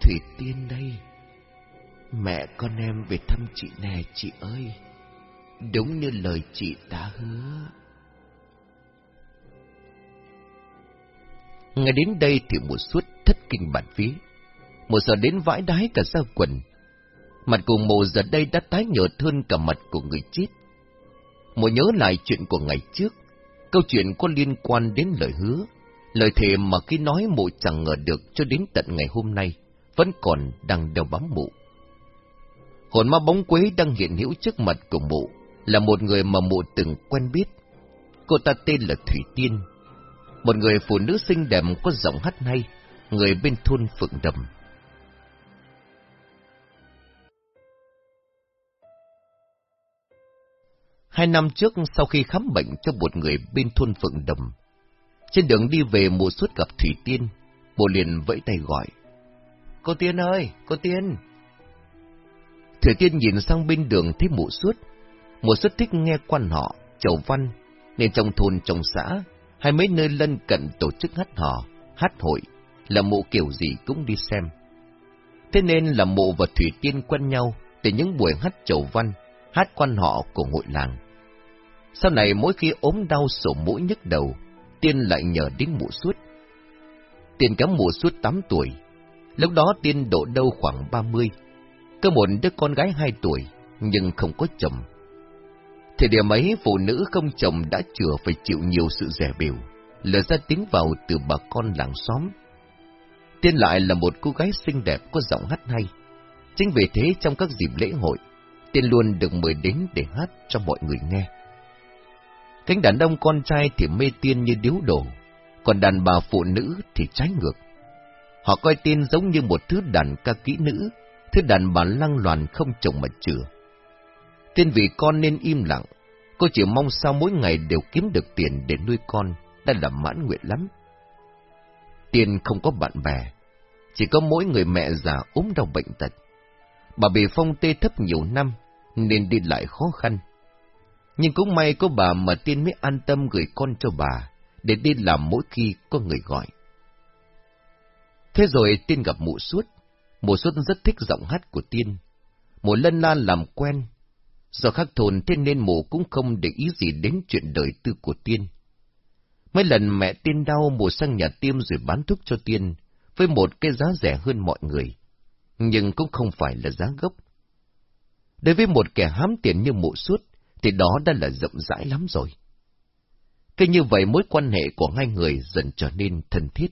Speaker 2: Thủy Tiên đây. Mẹ con em về thăm chị nè chị ơi. Đúng như lời chị đã hứa.
Speaker 1: Ngay đến đây thì mụ suốt thất kinh bản phí, Một giờ đến vãi đái cả ra quần. Mặt của mồ giờ đây đã tái nhợt hơn cả mặt của người chết. Mộ nhớ lại chuyện của ngày trước. Câu chuyện có liên quan đến lời hứa. Lời thề mà khi nói mụ chẳng ngờ được cho đến tận ngày hôm nay, vẫn còn đang đeo bám mụ. Hồn ma bóng quế đang hiện hữu trước mặt của mụ, là một người mà mụ từng quen biết. Cô ta tên là Thủy Tiên, một người phụ nữ xinh đẹp có giọng hát hay, người bên thôn Phượng Đầm. Hai năm trước sau khi khám bệnh cho một người bên thôn Phượng Đầm, trên đường đi về mùa suốt gặp Thủy Tiên, bộ liền vẫy tay gọi. Cô Tiên ơi, cô Tiên! Thủy Tiên nhìn sang bên đường thấy mụ suốt. Mụ suốt thích nghe quan họ, chầu văn, nên trong thôn trong xã, hay mấy nơi lân cận tổ chức hát hò, hát hội, là mụ kiểu gì cũng đi xem. Thế nên là mụ và Thủy Tiên quen nhau từ những buổi hát chầu văn, hát quan họ của hội làng. Sau này mỗi khi ốm đau sổ mũi nhức đầu, Tiên lại nhờ đến mụ suốt. Tiên cắm mụ suốt 8 tuổi, lúc đó Tiên độ đâu khoảng 30, có một đứa con gái hai tuổi, nhưng không có chồng. Thì điểm ấy phụ nữ không chồng đã chừa phải chịu nhiều sự rẻ biểu, lỡ ra tiếng vào từ bà con làng xóm. Tiên lại là một cô gái xinh đẹp có giọng hát hay. Chính vì thế trong các dịp lễ hội, Tiên luôn được mời đến để hát cho mọi người nghe. Cánh đàn ông con trai thì mê tiên như điếu đổ, còn đàn bà phụ nữ thì trái ngược. Họ coi tiên giống như một thứ đàn ca kỹ nữ, thứ đàn bà lăng loàn không chồng mà chừa. Tiên vì con nên im lặng, cô chỉ mong sao mỗi ngày đều kiếm được tiền để nuôi con, đã là mãn nguyện lắm. Tiên không có bạn bè, chỉ có mỗi người mẹ già ốm đau bệnh tật. Bà bị phong tê thấp nhiều năm, nên đi lại khó khăn. Nhưng cũng may có bà mà Tiên mới an tâm gửi con cho bà, để đi làm mỗi khi có người gọi. Thế rồi Tiên gặp mụ suốt, mụ suốt rất thích giọng hát của Tiên. Mụ lân la làm quen. Do khác thôn thế nên mụ cũng không để ý gì đến chuyện đời tư của Tiên. Mấy lần mẹ Tiên đau mụ sang nhà tiêm rồi bán thuốc cho Tiên, với một cái giá rẻ hơn mọi người. Nhưng cũng không phải là giá gốc. Đối với một kẻ hám tiền như mụ suốt, thì đó đã là rộng rãi lắm rồi. Cứ như vậy mối quan hệ của hai người dần trở nên thân thiết.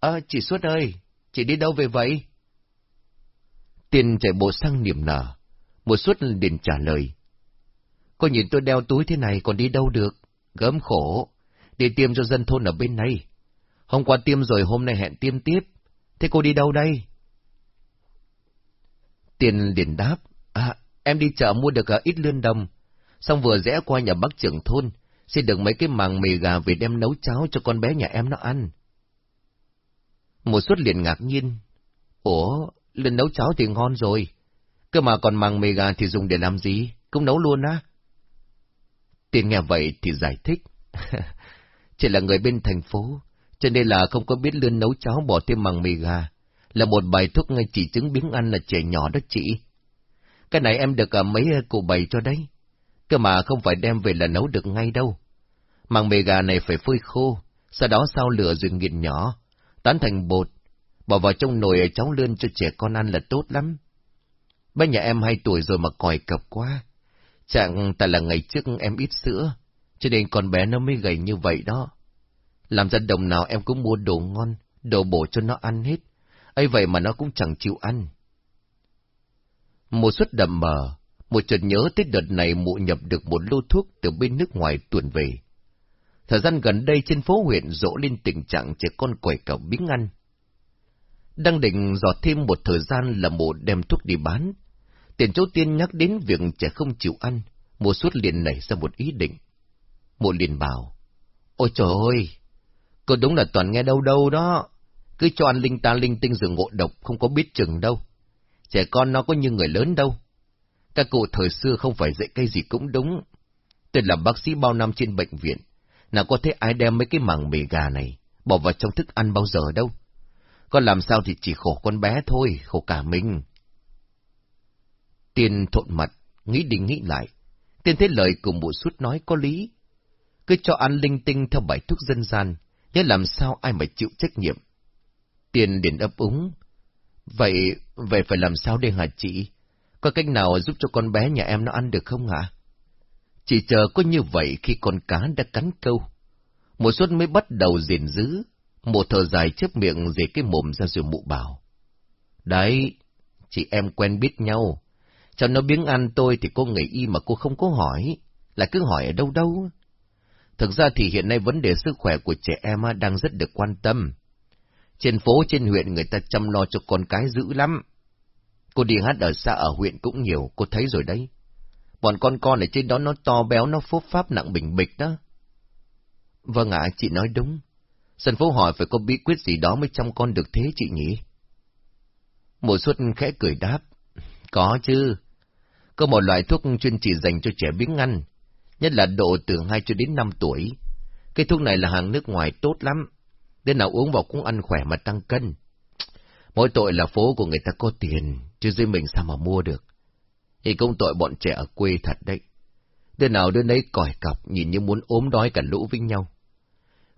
Speaker 1: À, chị Suốt ơi, Chị đi đâu về vậy? Tiền chạy bộ sang niềm nở. Một suốt liền trả lời. Cô nhìn tôi đeo túi thế này còn đi đâu được? Gớm khổ. Đi tiêm cho dân thôn ở bên này. Hôm qua tiêm rồi hôm nay hẹn tiêm tiếp. Thế cô đi đâu đây? Tiền liền đáp. Em đi chợ mua được ít lươn đồng. Xong vừa rẽ qua nhà bác trưởng thôn. Xin được mấy cái màng mì gà về đem nấu cháo cho con bé nhà em nó ăn. Một suất liền ngạc nhiên. Ủa, lên nấu cháo thì ngon rồi. Cơ mà còn màng mì gà thì dùng để làm gì? Cũng nấu luôn á. Tiền nghe vậy thì giải thích. Chỉ là người bên thành phố, cho nên là không có biết lươn nấu cháo bỏ thêm màng mì gà, là một bài thuốc ngay chỉ chứng biếng ăn là trẻ nhỏ đó chị. Cái này em được ờ, mấy ờ, cụ bày cho đấy, cơ mà không phải đem về là nấu được ngay đâu. Màng mề gà này phải phơi khô, sau đó sau lửa rồi nghiền nhỏ, tán thành bột, bỏ vào trong nồi ờ, cháu lươn cho trẻ con ăn là tốt lắm. Bé nhà em hai tuổi rồi mà còi cập quá. Chẳng tại là ngày trước em ít sữa, cho nên con bé nó mới gầy như vậy đó. Làm ra đồng nào em cũng mua đồ ngon, đồ bổ cho nó ăn hết. ấy vậy mà nó cũng chẳng chịu ăn. Một suất đậm mờ, một chợt nhớ tới đợt này mụ nhập được một lô thuốc từ bên nước ngoài tuần về. Thời gian gần đây trên phố huyện rỗ lên tình trạng trẻ con quẩy cậu biếng ăn. Đang định dò thêm một thời gian là mụ đem thuốc đi bán. Tiền chỗ tiên nhắc đến việc trẻ không chịu ăn, mụ suốt liền nảy ra một ý định. Mụ liền bảo, Ôi trời ơi, cô đúng là toàn nghe đâu đâu đó, cứ cho ăn linh ta linh tinh rồi ngộ độc không có biết chừng đâu. Trẻ con nó có như người lớn đâu. Các cụ thời xưa không phải dạy cây gì cũng đúng. Tôi làm bác sĩ bao năm trên bệnh viện, nào có thấy ai đem mấy cái mảng mì gà này bỏ vào trong thức ăn bao giờ đâu. Con làm sao thì chỉ khổ con bé thôi, khổ cả mình. Tiên thộn mặt, nghĩ đi nghĩ lại. Tiên thấy lời của mụ suốt nói có lý. Cứ cho ăn linh tinh theo bài thuốc dân gian, nhớ làm sao ai mà chịu trách nhiệm. Tiên liền ấp úng. Vậy, vậy phải làm sao đây hả chị? Có cách nào giúp cho con bé nhà em nó ăn được không hả? Chỉ chờ có như vậy khi con cá đã cắn câu. Một suất mới bắt đầu gìn giữ, một thở dài chớp miệng dề cái mồm ra rồi mụ bảo. Đấy, chị em quen biết nhau. Cho nó biếng ăn tôi thì cô nghĩ y mà cô không có hỏi, là cứ hỏi ở đâu đâu. Thực ra thì hiện nay vấn đề sức khỏe của trẻ em đang rất được quan tâm. Trên phố, trên huyện người ta chăm lo cho con cái dữ lắm. Cô đi hát ở xa ở huyện cũng nhiều, cô thấy rồi đấy. Bọn con con ở trên đó nó to béo, nó phốp pháp nặng bình bịch đó. Vâng ạ, chị nói đúng. Sân phố hỏi phải có bí quyết gì đó mới chăm con được thế chị nhỉ? Mùa xuân khẽ cười đáp. Có chứ. Có một loại thuốc chuyên chỉ dành cho trẻ biếng ăn, nhất là độ từ 2 cho đến 5 tuổi. Cái thuốc này là hàng nước ngoài tốt lắm. Đến nào uống vào cũng ăn khỏe mà tăng cân. Mỗi tội là phố của người ta có tiền, chứ riêng mình sao mà mua được. Thì công tội bọn trẻ ở quê thật đấy. Đứa nào đứa nấy còi cọc, nhìn như muốn ốm đói cả lũ với nhau.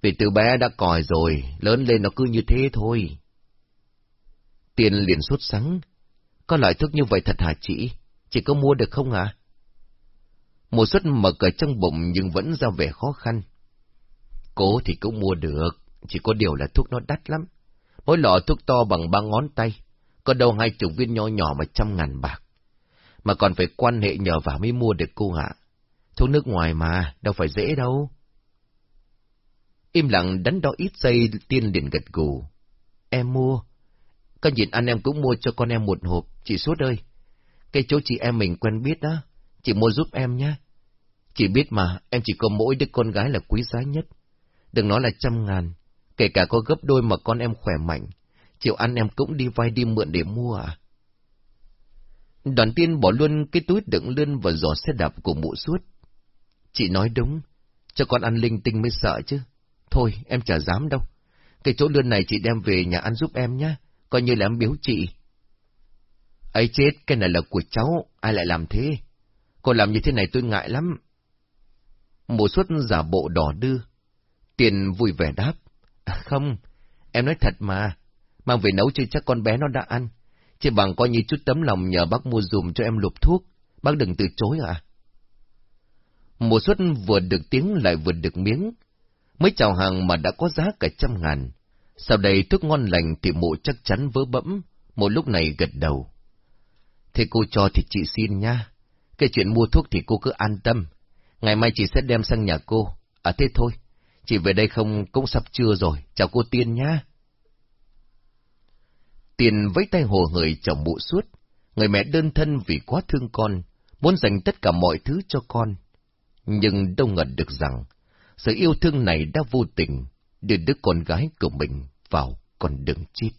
Speaker 1: Vì từ bé đã còi rồi, lớn lên nó cứ như thế thôi. Tiền liền sốt sắng. Có loại thuốc như vậy thật hả chị? Chị có mua được không hả? Một suất mở cởi trong bụng nhưng vẫn ra vẻ khó khăn. Cố thì cũng mua được, chỉ có điều là thuốc nó đắt lắm. Mỗi lọ thuốc to bằng ba ngón tay, có đâu hai chục viên nhỏ nhỏ mà trăm ngàn bạc. Mà còn phải quan hệ nhờ vào mới mua được cô ạ. Thuốc nước ngoài mà, đâu phải dễ đâu. Im lặng đánh đo ít giây tiên liền gật gù. Em mua. Con nhìn anh em cũng mua cho con em một hộp, chị Suốt ơi. Cái chỗ chị em mình quen biết đó, chị mua giúp em nhé. Chị biết mà, em chỉ có mỗi đứa con gái là quý giá nhất. Đừng nói là trăm ngàn, kể cả có gấp đôi mà con em khỏe mạnh. Chịu ăn em cũng đi vay đi mượn để mua à? Đoàn tiên bỏ luôn cái túi đựng lươn vào giỏ xe đạp của mụ suốt. Chị nói đúng, cho con ăn linh tinh mới sợ chứ. Thôi, em chả dám đâu. Cái chỗ lươn này chị đem về nhà ăn giúp em nhé, coi như là em biếu chị. ấy chết, cái này là của cháu, ai lại làm thế? Cô làm như thế này tôi ngại lắm. Mụ suốt giả bộ đỏ đưa. Tiền vui vẻ đáp. À, không, em nói thật mà. Mang về nấu cho chắc con bé nó đã ăn. Chỉ bằng coi như chút tấm lòng nhờ bác mua dùm cho em lục thuốc. Bác đừng từ chối à. Mùa suất vừa được tiếng lại vừa được miếng. Mới chào hàng mà đã có giá cả trăm ngàn. Sau đây thuốc ngon lành thì mụ chắc chắn vỡ bẫm. Một lúc này gật đầu. Thế cô cho thì chị xin nha. Cái chuyện mua thuốc thì cô cứ an tâm. Ngày mai chị sẽ đem sang nhà cô. À thế thôi. Chị về đây không cũng sắp trưa rồi. Chào cô Tiên nhá. Tiền với tay hồ hởi chồng mụ suốt, người mẹ đơn thân vì quá thương con, muốn dành tất cả mọi thứ cho con. Nhưng đâu ngờ được rằng, sự yêu thương này đã vô tình đưa đứa con gái của mình vào con đường chết.